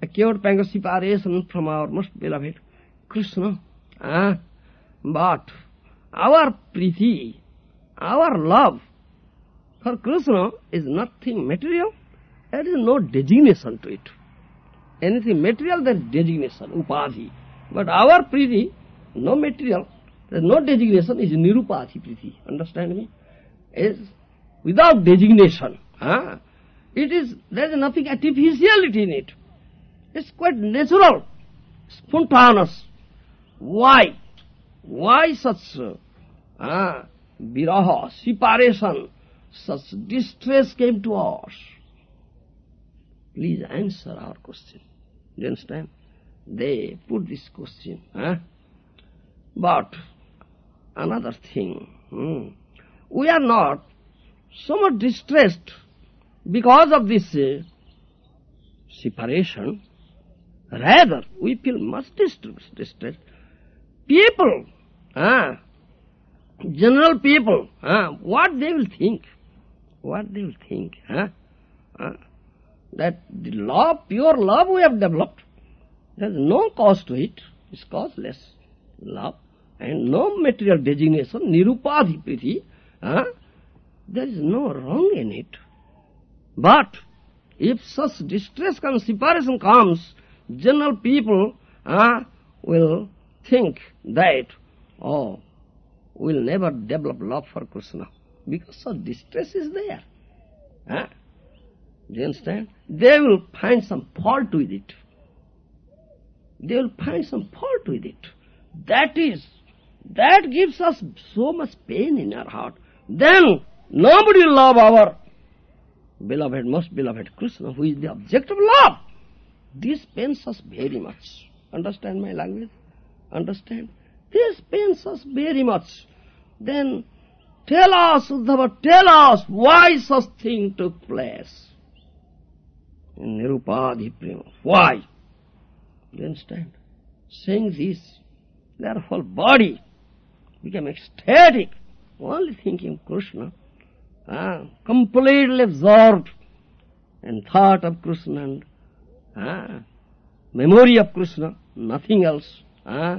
acute pang of separation from our most beloved Krishna. Ah, but our priti, our love for Krishna is nothing material. There is no designation to it. Anything material, there is designation, upadhi. But our priti, no material, there is no designation, is nirupadhi priti. Understand me? Is without designation. Huh? It is, there is nothing artificiality in it. It's quite natural, spontaneous. Why? Why such uh, viraha, separation, such distress came to us? Please answer our question. You understand? They put this question. Huh? But another thing, hmm, we are not so much distressed because of this uh, separation. Rather, we feel much distressed. distressed. People, ah, general people, ah, what they will think, what they will think, ah, ah, that the love, pure love we have developed, there is no cost to it, it's costless love, and no material designation, nirupadhi ah, there is no wrong in it. But if such distress and separation comes, general people will think that, oh, we'll never develop love for Krishna because such distress is there. Huh? Do you understand? They will find some fault with it. They will find some fault with it. That is, that gives us so much pain in our heart. Then Nobody will love our beloved, most beloved Krishna, who is the object of love. This pains us very much. Understand my language? Understand? This pains us very much. Then tell us, Uddhava, tell us why such thing took place. In Nirupadhi Prema. Why? You understand? Saying this, their whole body became ecstatic, only thinking Krishna uh, completely absorbed in thought of Krishna and uh, memory of Krishna, nothing else. Uh,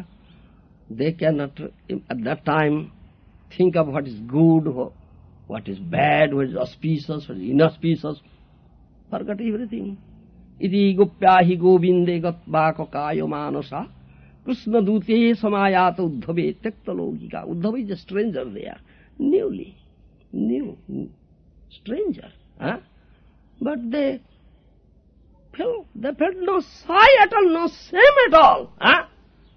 they cannot at that time think of what is good, what is bad, what is auspicious, what is inauspicious. Forgot everything. Iti gupya govinde gatva kayo manasa Krishna dute samayata uddhave tekta laukika. Uddhava is a stranger there, newly new stranger. Huh? But they felt, they felt no sigh at all, no shame at all. Huh?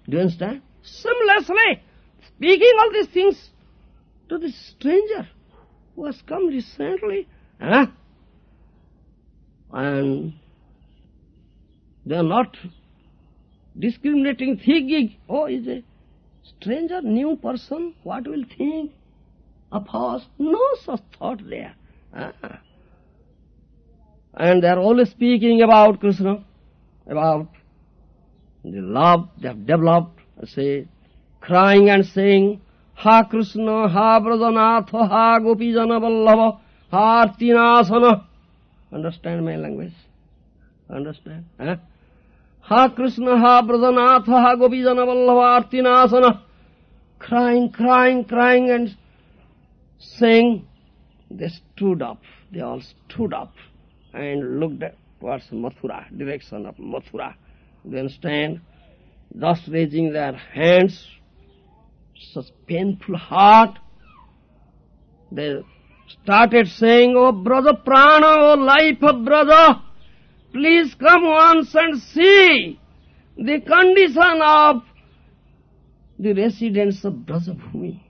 Do you understand? Seamlessly speaking all these things to this stranger who has come recently. Huh? And they are not discriminating, thinking, oh, is a stranger, new person, what will think? of us, no such thought there. Ah. And they are always speaking about Krishna, about the love they have developed, say, crying and saying, Ha Krishna, Ha Brajanath, Ha Gopijana Vallabha, Ha Artinasana. Understand my language? Understand? Eh? Ha Krishna, Ha Brajanath, Ha Gopijana Artinasana. Crying, crying, crying and saying, they stood up, they all stood up and looked towards Mathura, direction of Mathura. They understand, thus raising their hands, such painful heart, they started saying, Oh brother Prana, oh life of brother, please come once and see the condition of the residents of Brajabhumi.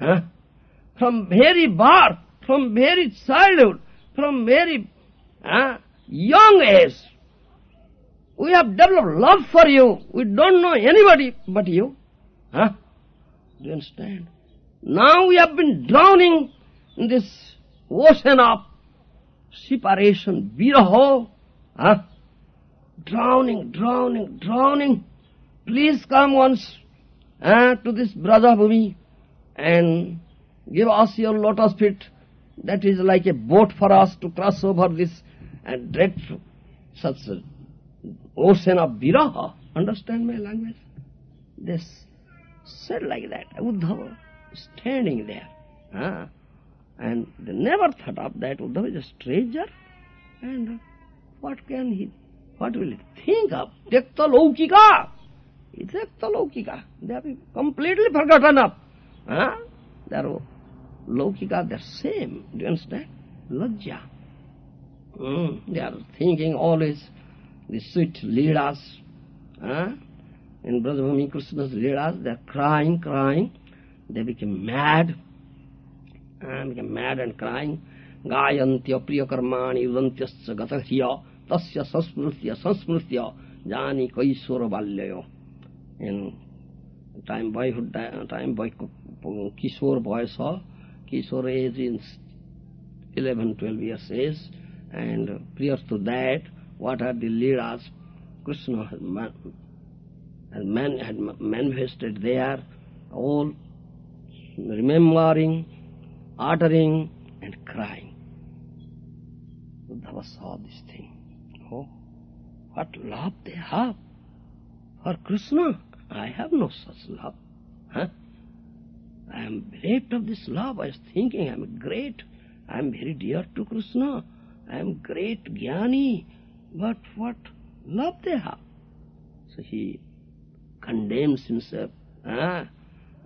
Huh? from very birth, from very childhood, from very uh, young age, we have developed love for you. We don't know anybody but you. Huh? Do you understand? Now we have been drowning in this ocean of separation, viraha. Huh? Drowning, drowning, drowning. Please come once uh, to this Braja Bhumi and give us your lotus feet. That is like a boat for us to cross over this uh, dreadful, such ocean of viraha. Understand my language? This said like that. Uddhava standing there. Huh? And they never thought of that. Uddhava is a stranger. And what can he, what will he think of? Tekta Laukika. Tekta Laukika. They have completely forgotten of. Huh? They are Laukika, they're same. Do you understand? Lajja. Mm, they are thinking always the sweet leelas. Huh? In Brajabhumi Krishna's leelas, they are crying, crying. They became mad. And became mad and crying. Gayantya priyakarmani udantyascha gatahya tasya sansmrutya sansmrutya jani kaisura balyayo. In time boyhood, time boy, Kishore boy saw, Kishore age is 11, 12 years age, and prior to that, what are the leelas Krishna has, man, man, had manifested there, all remembering, uttering, and crying. Uddhava saw this thing. Oh, what love they have for Krishna. I have no such love. Huh? I am bereft of this love. I was thinking I am great. I am very dear to Krishna. I am great jnani. But what love they have? So he condemns himself. Ah.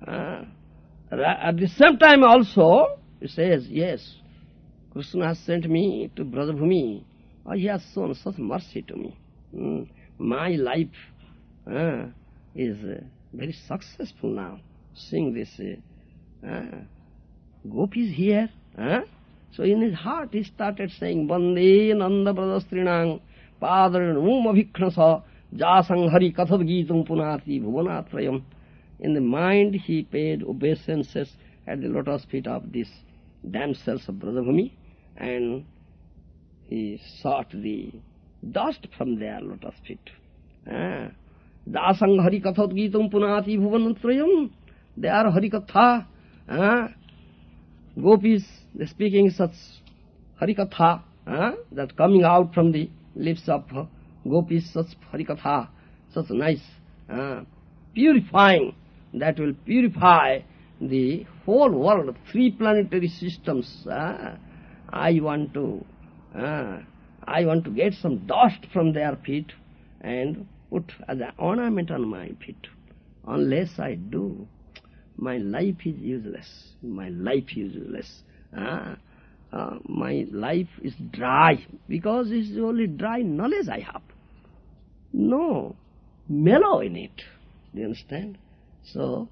At the same time also, he says, yes, Krishna has sent me to Brajabhumi. Oh, he has shown such mercy to me. Mm. My life uh, is uh, very successful now, seeing this uh, uh, gopis here. Uh? So in his heart he started saying, Bande Nanda Brajastrinang Padranum Abhikhnasa Jasang Hari Kathad Geetam Punati Bhuvanatrayam. In the mind he paid obeisances at the lotus feet of these damsels of Brajabhumi and he sought the dust from their lotus feet. Ah. Dasang Harikathat Gitam Punati Bhuvantrayam. They are Harikatha. Ah. Gopis, they speaking such Harikatha, ah, that coming out from the lips of Gopis, such Harikatha, such nice, ah, purifying, that will purify the whole world, three planetary systems. Ah. I want to, ah, I want to get some dust from their feet and put as an ornament on my feet. Unless I do, my life is useless. My life is useless. Ah, uh, my life is dry because it's only dry knowledge I have. No mellow in it. Do you understand? So,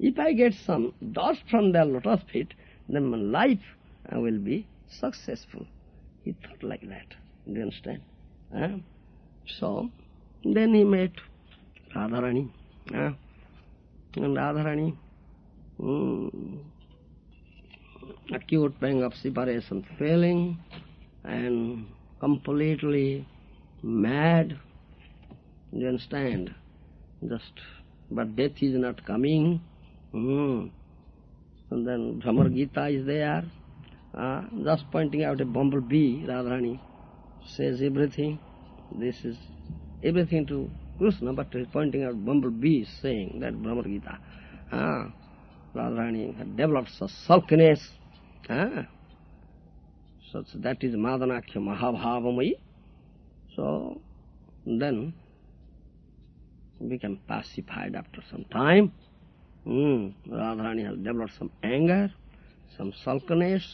if I get some dust from their lotus feet, then my life uh, will be successful. He thought like that. Do you understand? Uh, so, then he met Radharani. Uh, and Radharani, mm, acute pang of separation failing and completely mad. Do you understand? Just, but death is not coming. Mm. And then Bhramar Gita is there. Uh, just pointing out a bumblebee, Radharani says everything. This is everything to Krishna, but pointing out a bumblebee saying that Bhramar Gita. Ah, Radharani had developed such sulkiness. Ah, such that is Madanakya Mahabhavamai. So then became pacified after some time. Mm, Radharani has developed some anger, some sulkiness.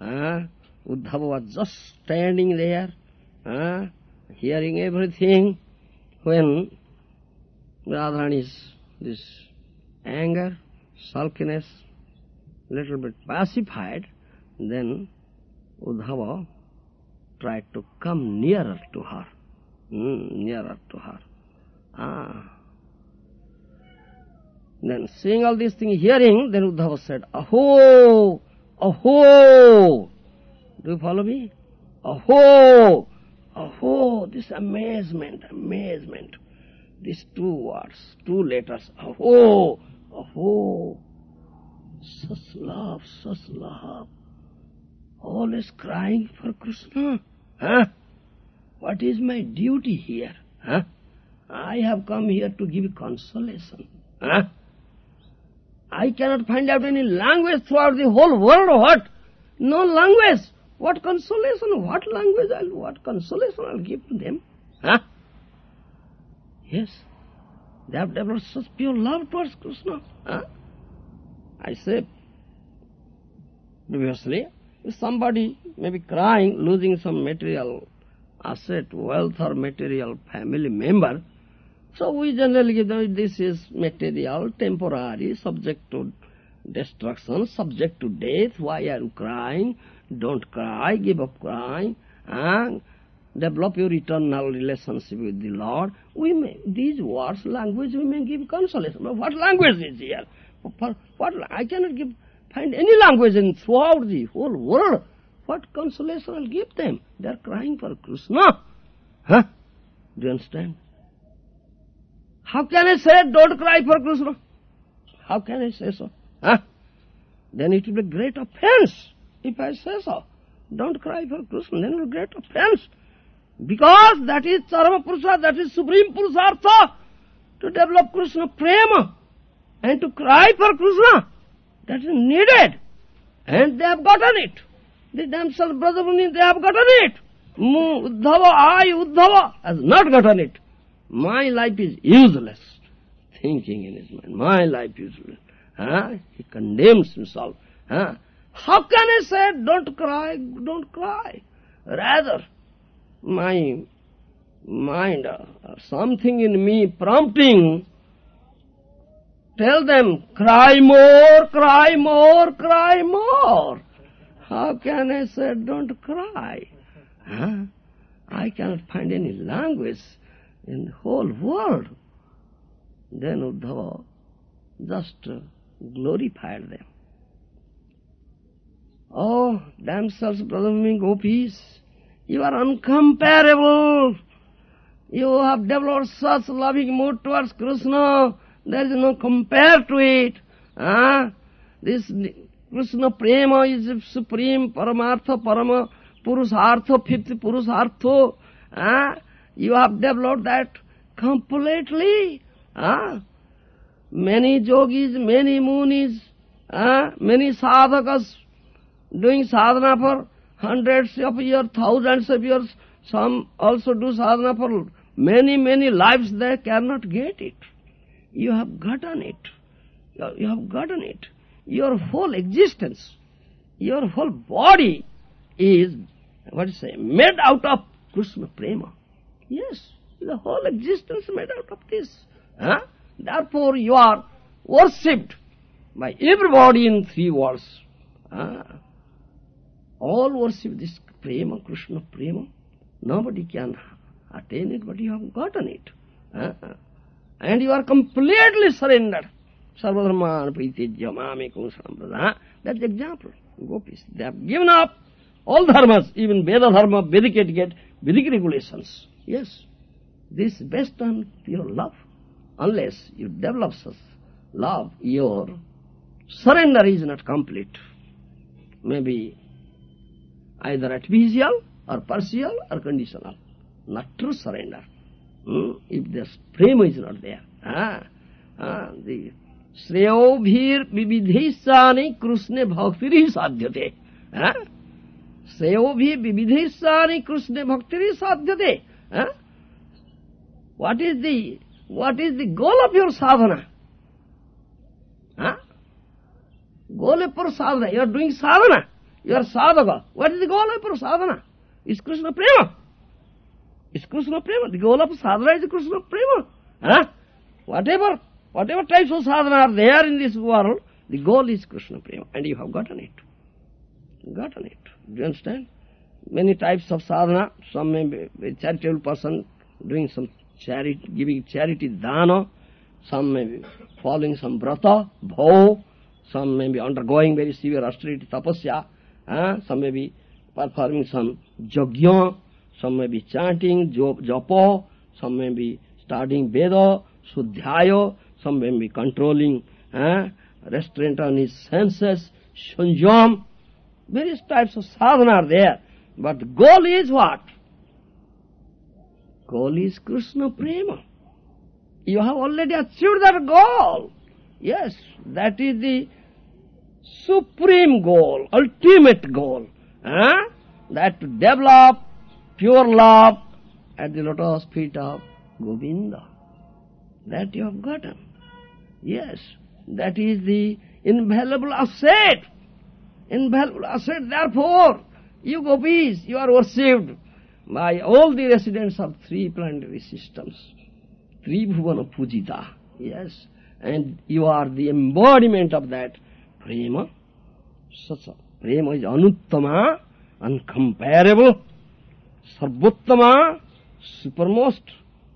Ah, Uddhava was just standing there, ah, hearing everything, when Radharani's this anger, sulkiness, little bit pacified, then Uddhava tried to come nearer to her, mm, nearer to her. Ah. Then seeing all these things, hearing, then Uddhava said, Aho! Aho! Do you follow me? Aho! Aho! This amazement, amazement. These two words, two letters. Aho! Aho! Such love, such love. Always crying for Krishna. Huh? What is my duty here? Huh? I have come here to give consolation. Huh? I cannot find out any language throughout the whole world. What? No language. What consolation? What language? I'll, what consolation I'll give to them? Huh? Yes. They have developed such pure love towards Krishna. Huh? I say previously, if somebody may be crying, losing some material asset, wealth or material family member, so we generally give them, this is material, temporary, subject to destruction, subject to death. Why are you crying? Don't cry, give up crying. And develop your eternal relationship with the Lord. We may, these words, language, we may give consolation. But what language is here? For what, I cannot give, find any language in throughout the whole world. What consolation I'll give them? They are crying for Krishna. Huh? Do you understand? How can I say, don't cry for Krishna? How can I say so? Huh? Then it will be great offense if I say so. Don't cry for Krishna, then it will be great offense. Because that is Charma Purusha, that is Supreme Purushartha, to develop Krishna prema and to cry for Krishna. That is needed. And they have gotten it. The themselves, Brother Muni, they have gotten it. Uddhava, I, Uddhava, has not gotten it. My life is useless. Thinking in his mind, my life is useless. Huh? He condemns himself. Huh? How can I say, don't cry, don't cry? Rather, my mind, uh, something in me prompting, tell them, cry more, cry more, cry more. How can I say, don't cry? Huh? I cannot find any language in the whole world. Then Uddhava just glorified them. Oh, damsels, me gopis, you are uncomparable. You have developed such loving mood towards Krishna. There is no compare to it. Ah, This Krishna prema is supreme paramartha, parama purusartha, fifth purusartha. Ah, You have developed that completely. Ah, Many yogis, many munis, ah, many sadhakas doing sadhana for hundreds of years, thousands of years. Some also do sadhana for many, many lives. They cannot get it. You have gotten it. You have gotten it. Your whole existence, your whole body is, what you say, made out of Krishna prema. Yes, the whole existence made out of this. Huh? Therefore you are worshipped by everybody in three worlds. Ah. All worship this prema, Krishna prema. Nobody can attain it, but you have gotten it. Ah. And you are completely surrendered. Samprada. That's the example. Gopis. They have given up all dharmas, even Veda dharma, Vedic etiquette, Vedic regulations. Yes. This is based on pure love. Unless you develop such love, your surrender is not complete. Maybe either artificial or partial or conditional. Not true surrender. Hmm? If the prema is not there. Ah, ah, the श्रेयोभिर विविधिशानि Krishna भक्ति साध्यते श्रेयोभि विविधिशानि कृष्ण भक्ति साध्यते what is the what is the goal of your sadhana huh? goal of your sadhana you are doing sadhana you are sadhaka what is the goal of your sadhana is krishna prema is krishna prema the goal of sadhana is krishna prema huh? whatever Whatever types of sadhana are there in this world, The goal is Krishna Prema, and you have gotten it. Gotten it. Do you understand? Many types of sadhana. Some may be a charitable person doing some charity, giving charity dana. Some may be following some brata, bhau. Some may be undergoing very severe austerity tapasya. Uh, some may be performing some yajna. Some may be chanting japa. Some may be studying Veda, Sudhyaya. Some may be controlling uh, restraint on his senses, sanjam. Various types of sadhana are there. But the goal is what? Goal is Krishna Prema. You have already achieved that goal. Yes, that is the supreme goal, ultimate goal. Huh? That to develop pure love at the lotus feet of Govinda. That you have gotten. Yes, that is the invaluable asset. Invaluable asset. Therefore, you gopis, you are worshipped by all the residents of three planetary systems. Three bhuvana pujita. Yes. And you are the embodiment of that prema. Such a prema is anuttama, uncomparable, sarvottama, supermost.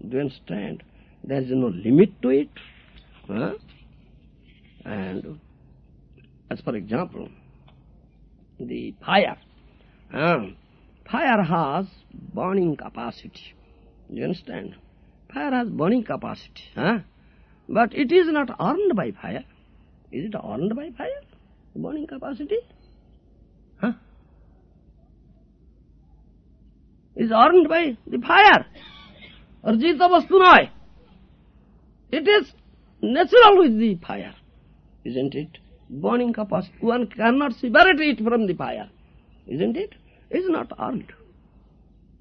Do you understand? There is no limit to it. Huh? And as for example, the fire. Um, fire has burning capacity. You understand? Fire has burning capacity. Huh? But it is not earned by fire. Is it earned by fire? Burning capacity? Huh? Is earned by the fire. Arjita vastu. It is natural with the fire, isn't it? Burning capacity. One cannot separate it from the fire, isn't it? Is not earned.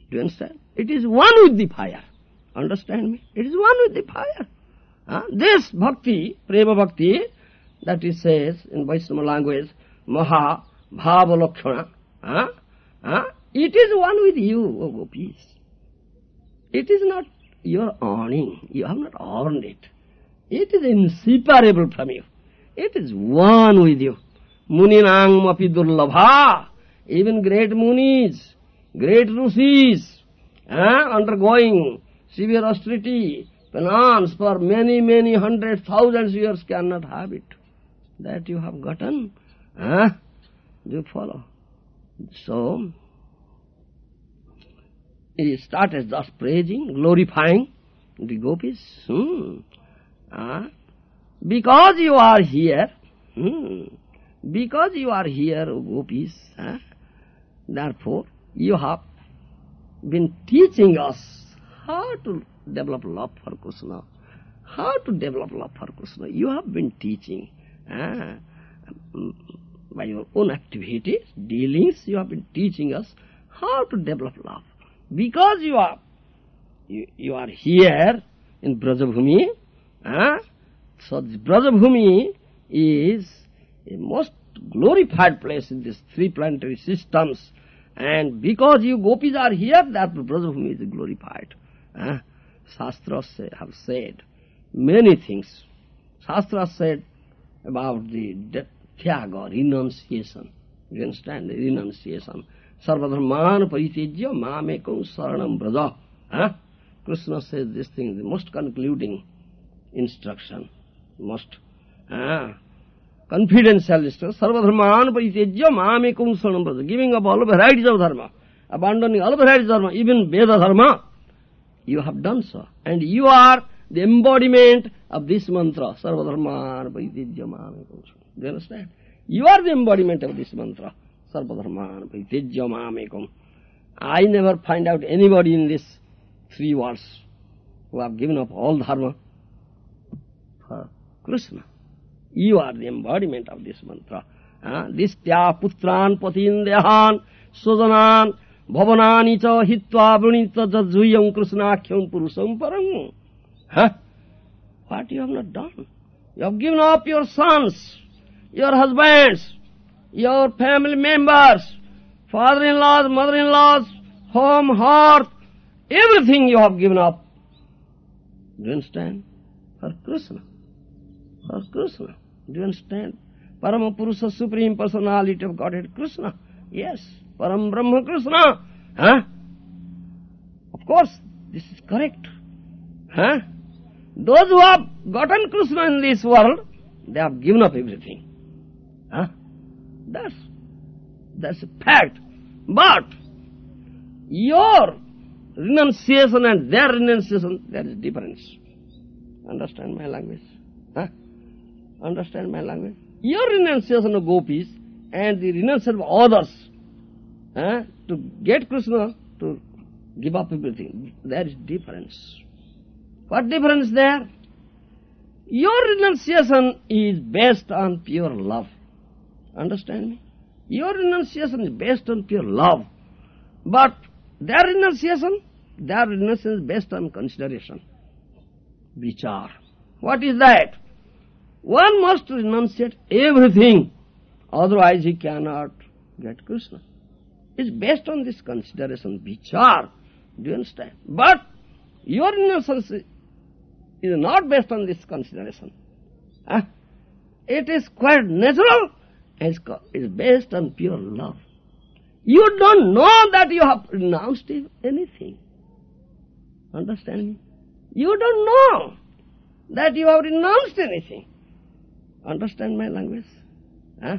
Do you understand? It is one with the fire. Understand me? It is one with the fire. Uh, this bhakti, prema bhakti, that says in Vaishnava language, maha bhava lakshana, uh, uh, it is one with you, O oh gopis. It is not your earning. You have not earned it. It is inseparable from you. It is one with you. Muninang mapi durlabha. Even great munis, great rishis, eh, undergoing severe austerity, penance for many, many hundred thousands years cannot have it. That you have gotten. Eh? You follow? So, he started thus praising, glorifying the gopis. Hmm. Ah. Because you are here, hmm. Because you are here, gopis, ah, therefore you have been teaching us how to develop love for Krishna. How to develop love for Krishna. You have been teaching. Ah, by your own activities, dealings, you have been teaching us how to develop love. Because you are you, you are here in Brajabhumi, huh? so Brajabhumi is a most glorified place in these three planetary systems. And because you gopis are here, that Brajabhumi is glorified. Huh? Shastras have said many things. Shastras said about the tyaga, renunciation. You understand? Renunciation. Sarvadharman parityajya mamekam saranam braja. Huh? Krishna says this thing, the most concluding instruction, most uh, confidential instruction. Sarvadharman parityajya mamekam saranam braja. Giving up all varieties of dharma, abandoning all varieties of dharma, even Veda dharma. You have done so. And you are the embodiment of this mantra, Sarvadharman paritejya mamekam saranam. Do you understand? You are the embodiment of this mantra. sarvadharman paritejyamamekam. I never find out anybody in these three words who have given up all dharma for Krishna. You are the embodiment of this mantra दिष्ट्या पुत्रान पतिन देहान स्वजनान भवनानी च हित्वा वृणीत जजुय कृष्णाख्यम पुरुषम परम you have not done you have given up your sons your husbands your family members father in laws mother in laws home hearth everything you have given up you understand for Krishna For Krishna. Do you understand? Parama Purusha, Supreme Personality of Godhead Krishna. Yes, Param Brahma Krishna. Huh? Of course, this is correct. Huh? Those who have gotten Krishna in this world, they have given up everything. Huh? That's, that's a fact. But, your renunciation and their renunciation, there is difference. Understand my language? Huh? Understand my language? Your renunciation of gopis and the renunciation of others huh, to get Krishna, to give up everything, there is difference. What difference there? Your renunciation is based on pure love. Understand me? Your renunciation is based on pure love. But their renunciation, their renunciation is based on consideration. Vichar. What is that? One must renunciate everything, otherwise he cannot get Krishna. It's based on this consideration, vichar. Do you understand? But your renunciation is not based on this consideration. Huh? It is quite natural. It's based on pure love. You don't know that you have renounced anything. Understand me? You don't know that you have renounced anything. Understand my language? Huh?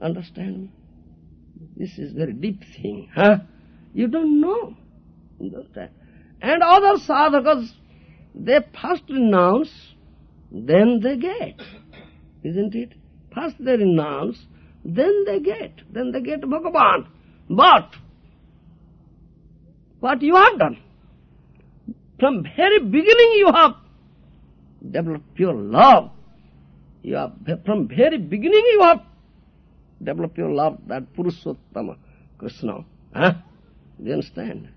Understand me? This is very deep thing. Huh? You don't know. Understand? And other sadhakas, they first renounce, then they get. Isn't it? First they renounce, then they get. Then they get Bhagavan. But, what you have done? From very beginning you have developed pure love. You have, from very beginning you have developed your love, that Purushottama, Krishna. Huh? Do you understand?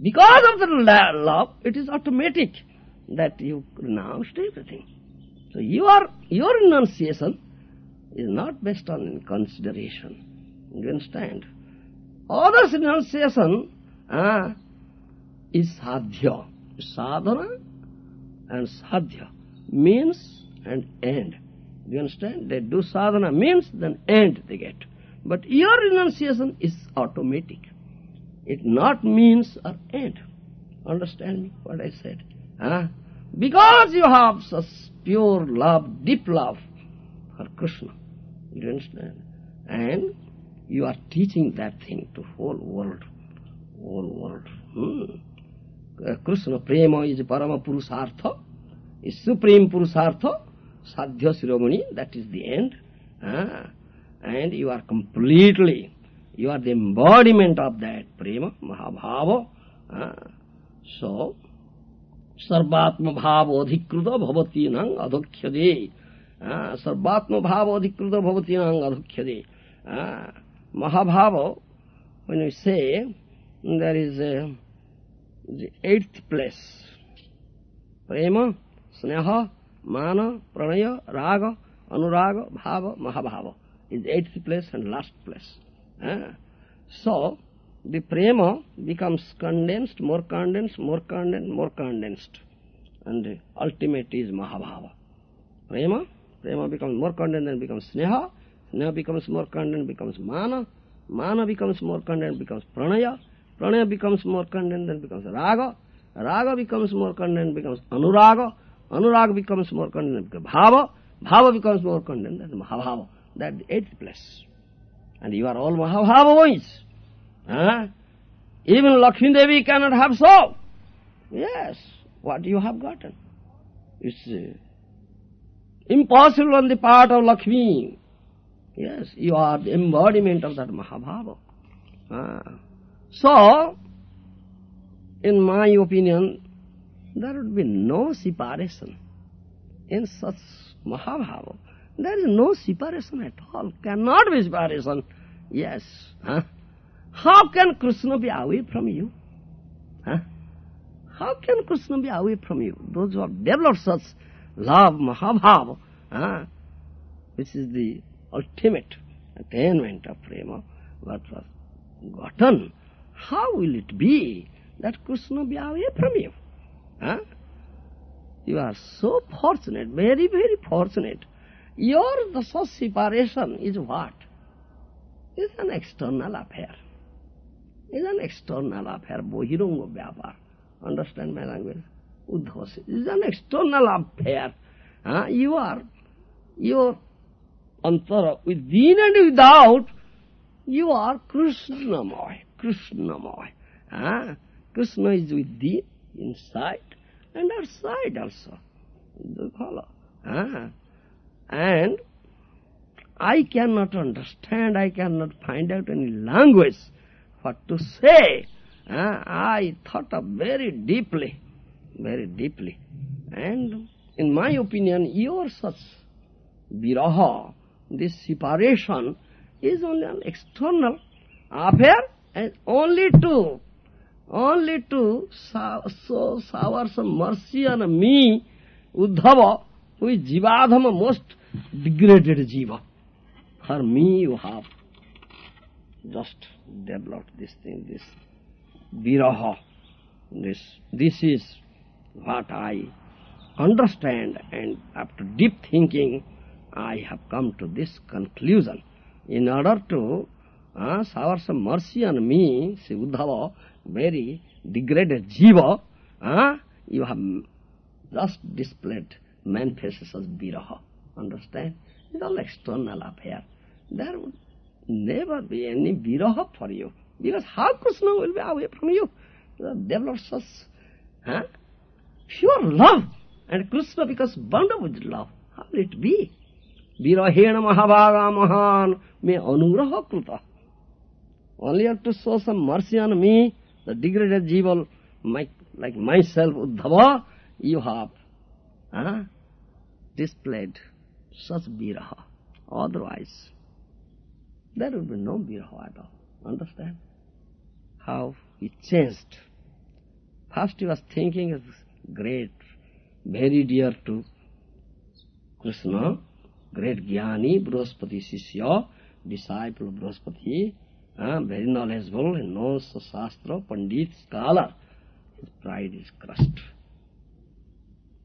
Because of the love, it is automatic that you renounced everything. So your, your renunciation is not based on consideration. You understand? Others' renunciation uh, is sadhya. Sadhana and sadhya means and end. Do you understand? They do sadhana means then end they get. But your renunciation is automatic. It not means or end. Understand me what I said? Huh? Because you have such pure love, deep love for Krishna. You understand? And you are teaching that thing to whole world. Whole world. Hmm. Krishna prema is parama purusartha, is supreme purusartha, sadhya shiromani, that is the end. Ah. And you are completely, you are the embodiment of that prema, mahabhava. Ah. So, सर्वात्म भाव अधिकृत भवती नंग अधोख्यदे सर्वात्म भाव अधिकृत भवती नंग अधोख्यदे Mahabhava, when we say, there is a, the eighth place. Prema, Sneha, Mana, Pranaya, Raga, Anuraga, Bhava, Mahabhava is eighth place and last place. So, the prema becomes condensed, more condensed, more condensed, more condensed. And ultimate is Mahabhava. Prema, prema becomes more condensed and becomes Sneha, Sneha becomes more condensed, becomes Mana, Mana becomes more condensed, becomes Pranaya, Pranaya becomes more condensed, then becomes Raga, Raga becomes more condensed, becomes Anuraga, Anurag becomes more becomes Bhava, Bhava becomes more condensed, then Mahabhava. That's the eighth place. And you are all Mahabhava boys. Huh? Even Lakshmi Devi cannot have so. Yes, what you have gotten. It's uh, impossible on the part of Lakshmi. Yes, you are the embodiment of that Mahabhava. Ah. So, in my opinion, there would be no separation in such Mahabhava. There is no separation at all. Cannot be separation. Yes. Huh? How can Krishna be away from you? Huh? How can Krishna be away from you? Those who have developed such love, Mahabhava, huh? which is the ultimate attainment of prema, what was gotten, how will it be that Krishna be away from you? Huh? You are so fortunate, very, very fortunate. Your such separation is what? Is an external affair. Is an external affair. Bohirunga vyapar. Understand my language? Says, is an external affair. Huh? You are, your antara, within and without, you are Krishnamoy, Krishnamoy. Huh? Krishna is within, inside, and outside also. You follow? Huh? And I cannot understand, I cannot find out any language what to say. Uh, I thought of very deeply, very deeply. And in my opinion, your such viraha, this separation, is only an external affair and only to, only to so shower some mercy on me, Uddhava, who is Jivadhama, most degraded Jiva. For me you have just developed this thing, this viraha, this, this is what I understand and after deep thinking I have come to this conclusion. In order to uh, shower some mercy on me, Sri Uddhava, very degraded jiva, uh, you have just displayed manifestations of viraha. Understand? It's all external affair. There would never be any viraha for you. Because how Krishna will be away from you? You develop such huh? pure love. And Krishna because bound up with love. How will it be? Virahena Mahabhaga Mahan me anuraha kruta. Only you have to show some mercy on me, the degraded jiva, my, like myself, Uddhava, you have displayed such viraha. Otherwise, there will be no viraha at all. Understand? How he changed. First he was thinking of great, very dear to Krishna, great Jnani, Brahaspati Sishya, disciple of Brahaspati, uh, very knowledgeable, he knows Shastra, Pandit, scholar. His pride is crushed.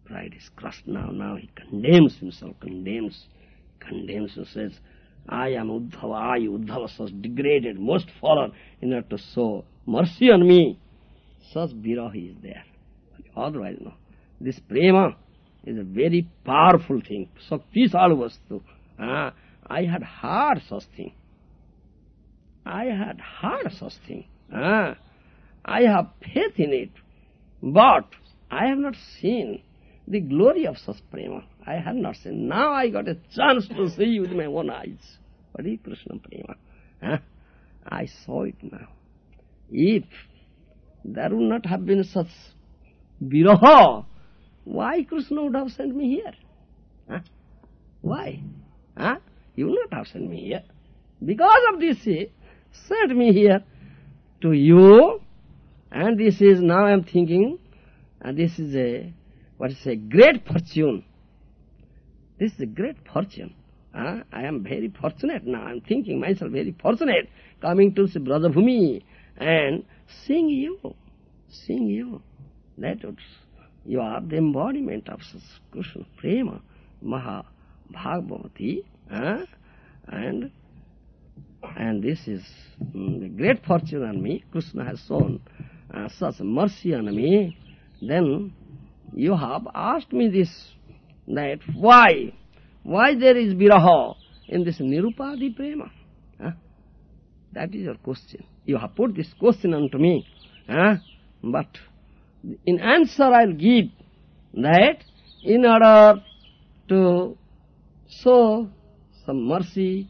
Pride is crushed now. Now he condemns himself, condemns, condemns and says, I am Uddhava, I, Uddhava, such degraded, most fallen, in order to show mercy on me. Such viraha is there. Otherwise, no. This prema is a very powerful thing. Sakti salvastu. Ah, I had heard such thing. I had heard such thing. Ah, I have faith in it. But I have not seen the glory of such prema. I have not seen. Now I got a chance to see with my own eyes. What is Krishna prema? Huh? I saw it now. If there would not have been such viraha, why Krishna would have sent me here? Huh? Why? Huh? He would not have sent me here. Because of this, sent me here to you. And this is, now I am thinking, and this is a, what is a great fortune. This is a great fortune. Uh, I am very fortunate now. I am thinking myself very fortunate coming to see Brajabhumi and seeing you, seeing you. That you are the embodiment of Krishna Prema, Maha Bhagavati, uh, and and this is mm, the great fortune on me. Krishna has shown uh, such mercy on me. Then you have asked me this, that why? Why there is viraha in this nirupadi prema? Huh? That is your question. You have put this question unto me. Huh? But in answer I'll give that in order to show some mercy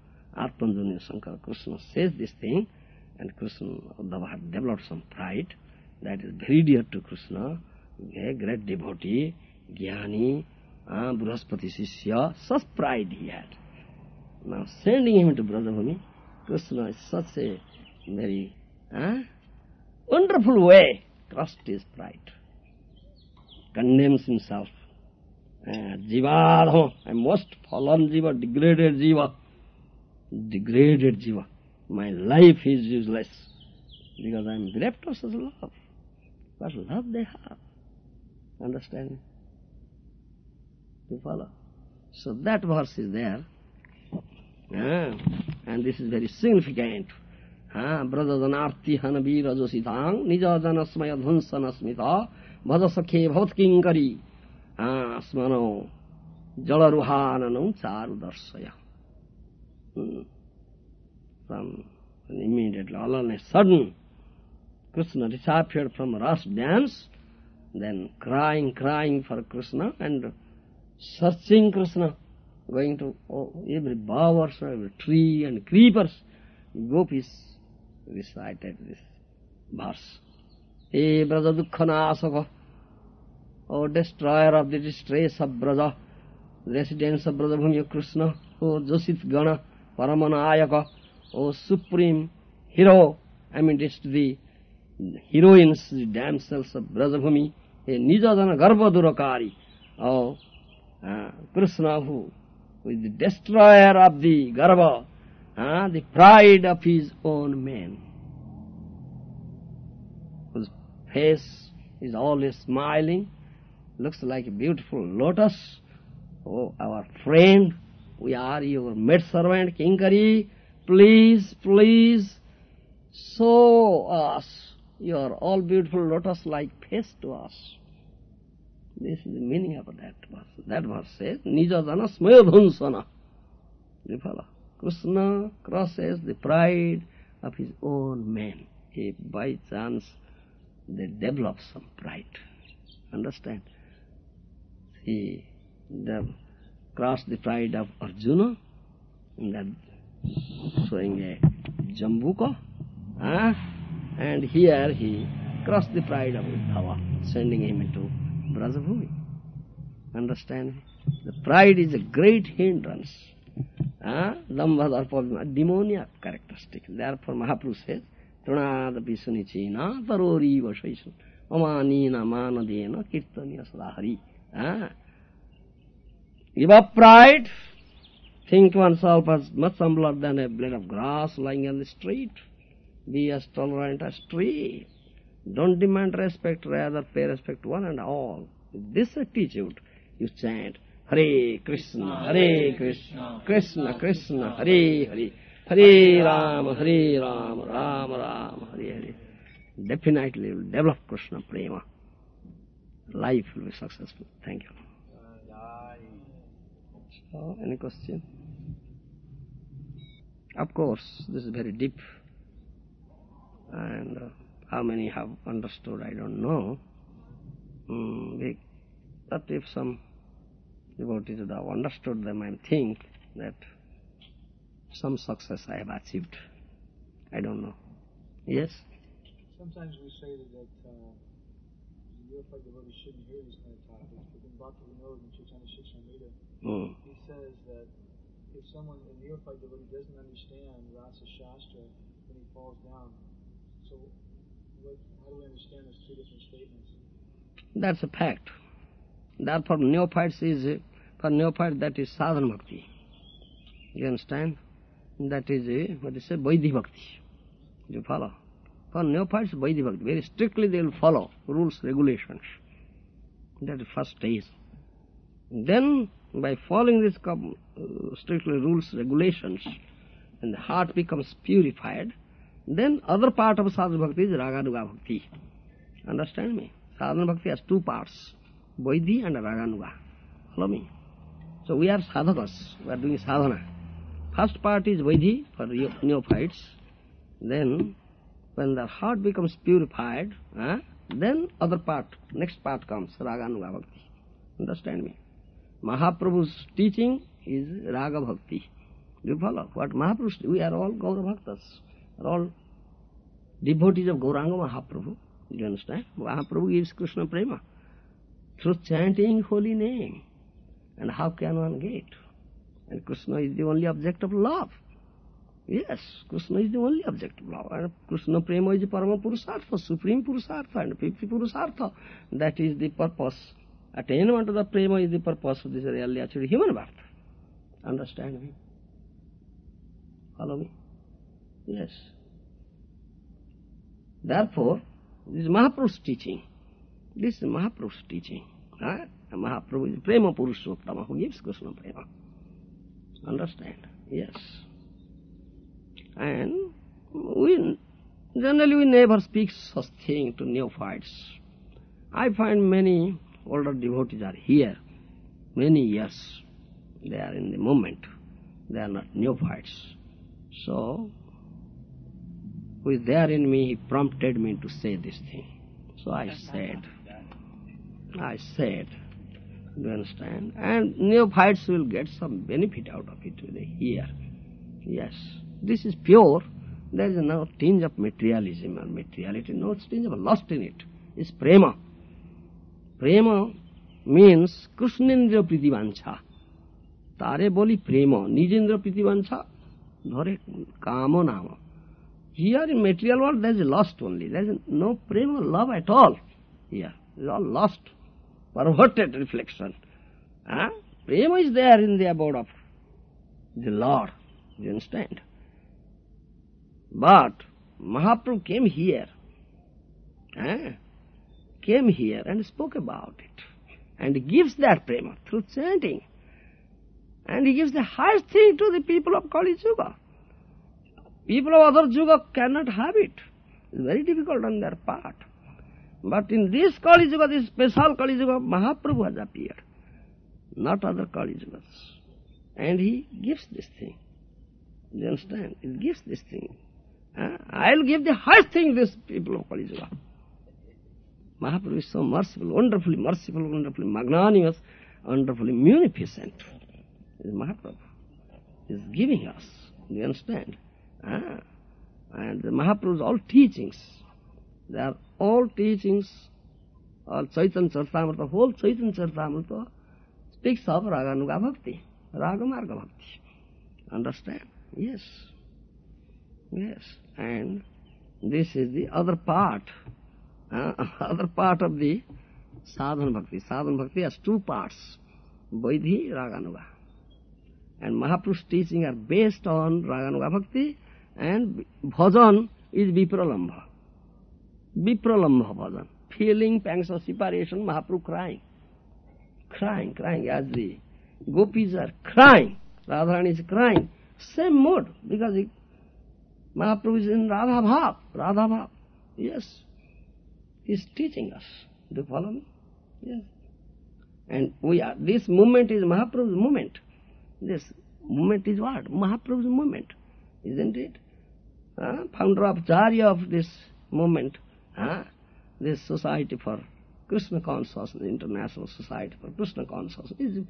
Atmanjanya Shankara Krishna says this thing, and Krishna, Uddhava had developed some pride, that is very dear to Krishna, a great devotee, jnani, uh, Brahaspati Sishya, such pride he had. Now sending him to Brajabhumi, Krishna is such a very eh, wonderful way crushed his pride, condemns himself. Uh, Jiva, I most fallen Jiva, degraded Jiva, degraded Jiva. My life is useless because I am bereft of such love. What love they have. Understand? You follow? So that verse is there. Ah, and this is very significant. ब्रजजनार्ति Hanveer जोषिताङ निज जनस्मय ध्वंसन स्मिता भज सखे भवत किङ्करी स्मनौ जलरुहाननौ चारु दर्शय From immediately, all on a sudden, Krishna disappeared from Ras dance, then crying, crying for Krishna and searching Krishna, going to oh, every bower, every tree and creepers. Gopis recited this verse. Hey Braja Dukkhanasaka, O destroyer of the distress of Braja, residence of Braja Bhumya Krishna, O Josit Gana, Paramanayaka, O supreme hero, I mean this the heroines, the damsels of Brajabhumi, a Nijajana Garba Durakari, O uh, Krishna who is the destroyer of the Garba, uh, the pride of his own men, whose face is always smiling, looks like a beautiful lotus. Oh, our friend, we are your maidservant, Kinkari, please, please, show us your all beautiful lotus-like face to us. This is the meaning of that verse. That verse says, Nijajana smayadhunsana. You follow? Krishna crosses the pride of his own men. If by chance they develop some pride. Understand? He crossed the pride of Arjuna, that showing a jambuka, huh? and here he crossed the pride of Uddhava, sending him into Brajabhumi. Understand? The pride is a great hindrance. Dambhadarpa, demoniac characteristic. Therefore Mahaprabhu says, Trunadapi sunichina tarori vashaisun amanina manadena kirtaniya sadahari. Give up pride, think oneself as much humbler than a blade of grass lying on the street. Be as tolerant as tree. Don't demand respect, rather pay respect to one and all. With this attitude, you chant, Hare Krishna, Hare Krishna, Krishna Krishna, Hare Hare, Hare Rama, Hare Rama, Rama Rama, Hare Hare. Definitely you will develop Krishna prema. Life will be successful. Thank you. Any question? Of course, this is very deep. And uh, how many have understood, I don't know. Mm, but if some devotees have understood them I think that some success I have achieved. I don't know. Yes? Sometimes we say that, that uh, neophyte devotee shouldn't hear these kind of topics, but then Bhakti Vinod in Chaitanya Shikshamrita, Mm. he says that if someone, a neophyte devotee, doesn't understand Rasa Shastra, then he falls down. So, what, how do we understand those two different statements? That's a fact. That for neophytes is, for neophyte that is sadhana bhakti. You understand? That is, what is say, Vaidhi bhakti. You follow? For neophytes, Vaidhi bhakti. Very strictly they will follow rules, regulations. That is first stage. Then, by following these uh, strictly rules, regulations, and the heart becomes purified, then other part of sadhana bhakti is raganuga bhakti. Understand me? Sadhana bhakti has two parts, Vaidhi and Raganuga. Follow me? So we are sadhakas, we are doing sadhana. First part is Vaidhi for neo- neophytes. Then, when the heart becomes purified, huh, then other part, next part comes, Raganuga bhakti. Understand me? Mahaprabhu's teaching is Raga bhakti. You follow? What Mahaprabhu, we are all Gaura Bhaktas, are all devotees of Gauranga Mahaprabhu. You understand? Mahaprabhu gives Krishna prema through chanting holy name. And how can one get? And Krishna is the only object of love. Yes, Krishna is the only object of love. And Krishna Prema is the Parama Purusartha, Supreme Purusartha and Fifty Purusartha. That is the purpose. Attainment of the Prema is the purpose of this really actually human birth. Understand me? Follow me? Yes. Therefore, this is Mahaprabhu's teaching. This is Mahaprabhu's teaching. Huh? Mahaprabhu is Prema Purushottama who gives Krishna Prema. Understand? Yes. And we generally we never speak such thing to neophytes. I find many older devotees are here, many years. They are in the movement. They are not neophytes. So, who is there in me, he prompted me to say this thing. So I said, I said, do you understand? And neophytes will get some benefit out of it when they hear. Yes, this is pure. There is no tinge of materialism or materiality, no tinge of lust in it. It's prema. Prem means કૃષ્ણેન્દ્ર પ્રીતિવાંછા તારે બોલી પ્રેમ નિજેન્દ્ર પ્રીતિવાંછા ધરે કામો નામ here in material world there is lust only there is no prema love at all here it is all lust perverted reflection huh? prema is there in the abode of the lord you understand but mahaprabhu came here huh? Came here and spoke about it. And gives that prema through chanting. And he gives the highest thing to the people of Kali Yuga. People of other Yuga cannot have it. It's very difficult on their part. But in this Kali Yuga, this special Kali Yuga, Mahaprabhu has appeared, not other Kali Yugas. And he gives this thing. You understand? He gives this thing. I'll give the highest thing to this people of Kali Yuga. Mahaprabhu is so merciful, wonderfully merciful, wonderfully magnanimous, wonderfully munificent. Is Mahaprabhu is giving us. Do you understand? Ah. And Mahaprabhu's all teachings, they are all teachings, all Chaitanya Charitamrita, whole Chaitanya Charitamrita speaks of Raganuga Bhakti, Ragamarga Bhakti. Understand? Yes. Yes. And this is the other part, other part of the sadhana bhakti sadhana bhakti as two part vaidhi raganuga and mahapurush teaching are based on raganuga bhakti and bhajan is vipralambha vipralambha bhajan feeling pangs of separation Mahapurush crying crying crying as the gopis are crying Radharani is crying same mode because Mahaprabhu is in Radha bhav Radha bhav yes. Is teaching us. Do you follow me? Yes. And we are, this movement is Mahaprabhu's movement. This movement is what? Mahaprabhu's movement, isn't it? Uh, founder of Charya of this movement, uh, this Society for Krishna Consciousness, International Society for Krishna Consciousness, is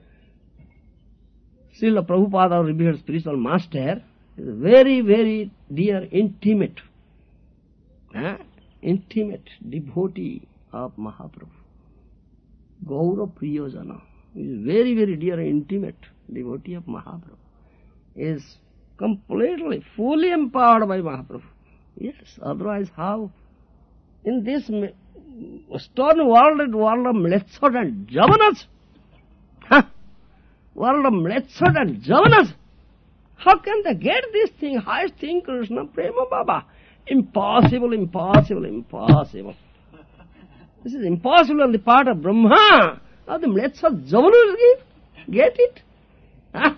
Srila Prabhupada, our revered spiritual master, is very, very dear, intimate, uh, intimate devotee of Mahaprabhu. Gaura Priyojana is very, very dear intimate devotee of Mahaprabhu. Is completely, fully empowered by Mahaprabhu. Yes, otherwise how? In this stone world, world of Mlechot and Javanas, huh? world of Mlechot and Javanas, how can they get this thing, highest thing, Krishna Prema Baba? Impossible, impossible, impossible. This is impossible on the part of Brahma. How the Mlechot Javanas give? Get it? Huh?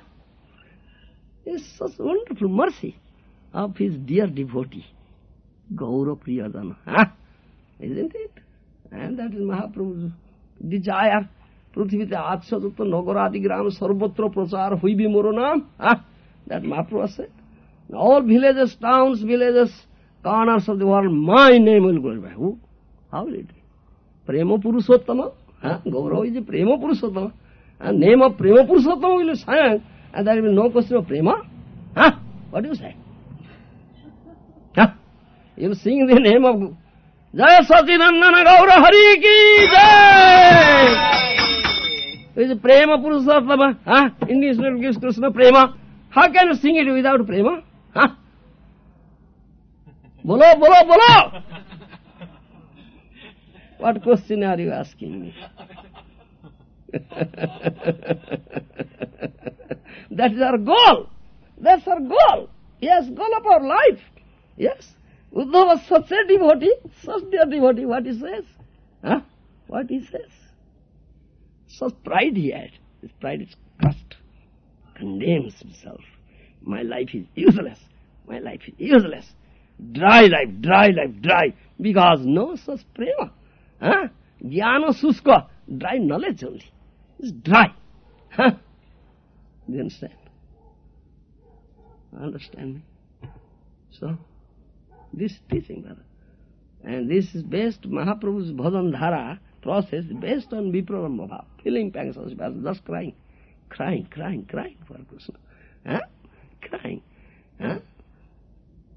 It's such wonderful mercy of his dear devotee, Gaura Priyadana. Huh? Isn't it? And that is Mahaprabhu's desire. পৃথিবীতে আচ্ছাদত্ত নগরাদি গ্রাম সর্বত্র প্রচার হইবে মোর নাম that Mahaprabhu said. All villages, towns, villages, corners of the world, my name will go by. Who? How will it be? Prema Purushottama. Huh? Gaurav is the Prema Purushottama. And name of Prema Purushottama will be sang. And there will be no question of Prema. Huh? What do you say? Huh? You sing the name of Jaya Satinandana Gaura Hari Ki Jai! It is Prema Purushottama. Huh? Name gives Krishna Prema. How can you sing it without Prema? Huh? Bolo, bolo, bolo! What question are you asking me? [LAUGHS] that is our goal. That's our goal. Yes, goal of our life. Yes. Uddhava was such a devotee, such a devotee, what he says? Huh? What he says? Such pride he had. His pride is crushed. Condemns himself. My life is useless. My life is useless. Dry life, dry life, dry. Because no such prema. Huh? Jnana suska. Dry knowledge only. It's dry. Huh? Do you understand? Understand me? So, this teaching, brother. And this is based, Mahaprabhu's bhajan dhara process based on vipralambha bhav, feeling pangs of just crying, crying, crying, crying for Krishna. Huh? Crying. Huh?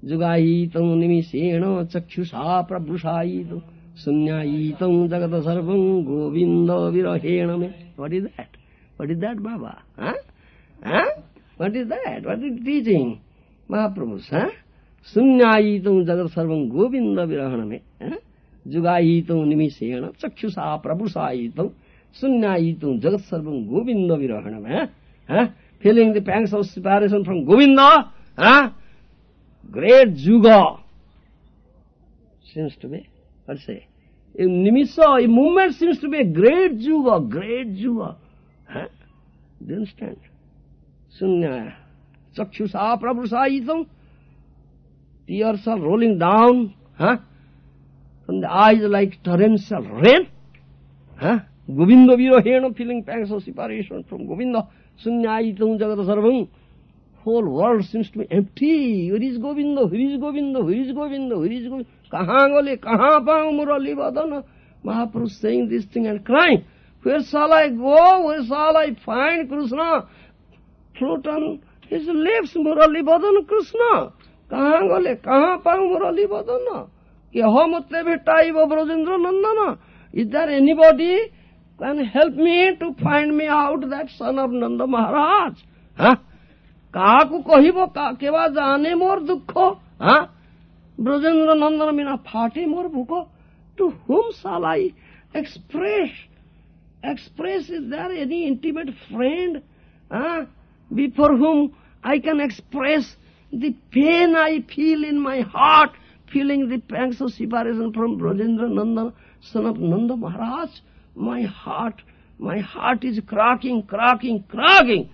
जुगायीतं निमिषेण चक्षुषा प्रभृषायितं। शून्यायीतं जगत सर्वं गोविन्द विरहेण मे। What is that what is that Baba? What is that what is teaching Mahaprabhu शून्यायीतं जगत सर्वं गोविन्द विरहण मे। जुगायीतं निमिषेण चक्षुषा प्रभृषायितं। शून्यायीतं जगत सर्व गोविंद विरहण मे। Feeling the pangs of separation from Govind great juga seems to be, what say, a nimisa, a movement seems to be a great juga, great juga. Huh? Do you understand? Sunya, chakshusa ah, prabhusayitam, tears are rolling down, huh? From the eyes like torrential rain, huh? Govinda virahena, feeling pangs of separation from Govinda, sunyayitam jagata sarvam, whole world seems to be empty. Where is Govinda? Where is Govinda? Where is Govinda? Where is Govinda? Kahan gole? Kahan paang murali vadana? Mahaprabhu saying this thing and crying. Where shall I go? Where shall I find Krishna? Float on his lips, murali vadana Krishna. Kahan gole? Kahan paang murali vadana? Ki hamutte bhittaiva Brajendra Nandana. Is there anybody can help me to find me out that son of Nanda Maharaj? Huh? କାହାକୁ କହିବ କେବା ଜାନେ ମୋର ଦୁଃଖ ବ୍ରଜେନ୍ଦ୍ର ନନ୍ଦନ ମିନା ଫାଟେ ମୋର ଭୁକ to whom shall I express express is there any intimate friend huh? before whom I can express the pain I feel in my heart feeling the pangs of separation from Brajendra Nanda son of Nanda Maharaj my heart my heart is cracking cracking cracking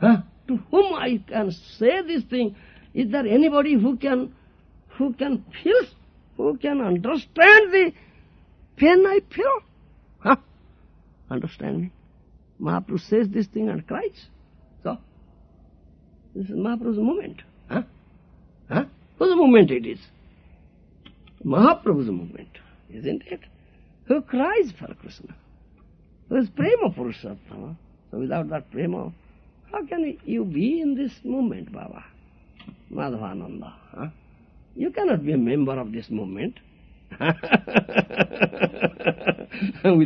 huh? To whom I can say this thing? Is there anybody who can, who can feel, who can understand the pain I feel? Huh? Understand me? Mahaprabhu says this thing and cries. So, this is Mahaprabhu's moment. Huh? Huh? Whose moment it is? Mahaprabhu's moment, isn't it? Who cries for Krishna? Who is Prema Purushottama? So without that Prema, how can you be in this movement, Baba? Madhavananda. Huh? You cannot be a member of this movement. [LAUGHS] With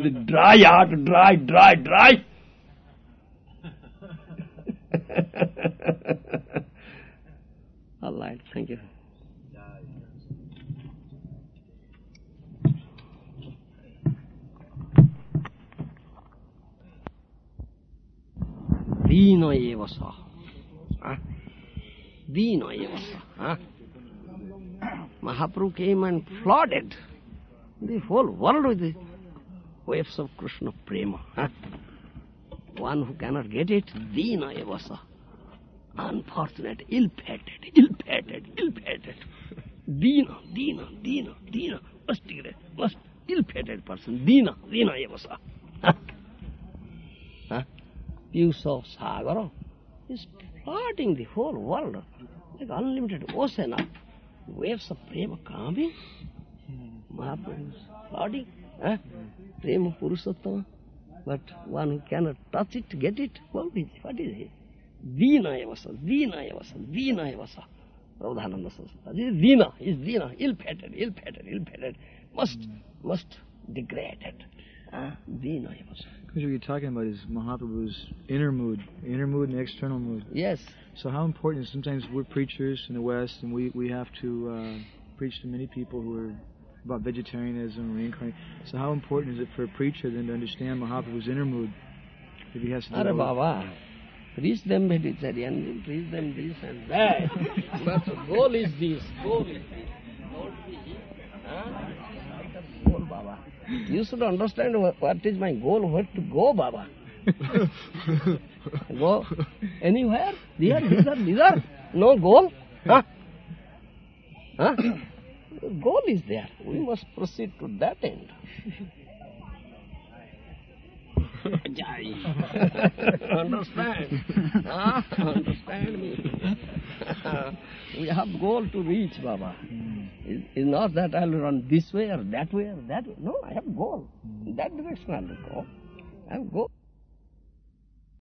a dry heart, dry, dry, dry. [LAUGHS] All right, thank you. Dina eva sa. Dina eva sa. Mahaprabhu came and flooded the whole world with the waves of Krishna prema. Huh? One who cannot get it, Dina eva sa. Unfortunate, ill-fated, ill-fated, ill-fated. Dina, Dina, Dina, Dina. Must great, must ill-fated person. Dina, Dina eva sa. Huh? Huh? Views of Sagara is flooding the whole world like unlimited ocean of waves of prema coming. Mahaprabhu is flooding. Eh? Prema Purushottama. But one who cannot touch it, get it, what is it? What is it? Dina evasa, Dina evasa, Dina evasa. Radhananda Saraswati. This is Dina, is Dina, ill-fated, ill-fated, ill-fated. Must, must degraded. Vinayavasa. Because what you're talking about is Mahaprabhu's inner mood, inner mood and external mood. Yes. So how important is sometimes we're preachers in the West and we, we have to uh, preach to many people who are about vegetarianism, or reincarnation. So how important is it for a preacher then to understand Mahaprabhu's inner mood? If he has to all- Baba, preach them vegetarian, preach them this and that. [LAUGHS] but goal is this, goal is this. Don't be, huh? [LAUGHS] You should understand what, what is my goal, where to go, Baba. [LAUGHS] Go anywhere? There, there, there. No goal? Huh? Huh? [COUGHS] Goal is there. We must proceed to that end. [LAUGHS] [LAUGHS] Understand? Ah, understand me? [LAUGHS] we have goal to reach, Baba. It- It's not that I'll run this way or that way or that way. No, I have goal. In that direction I'll go. I have goal.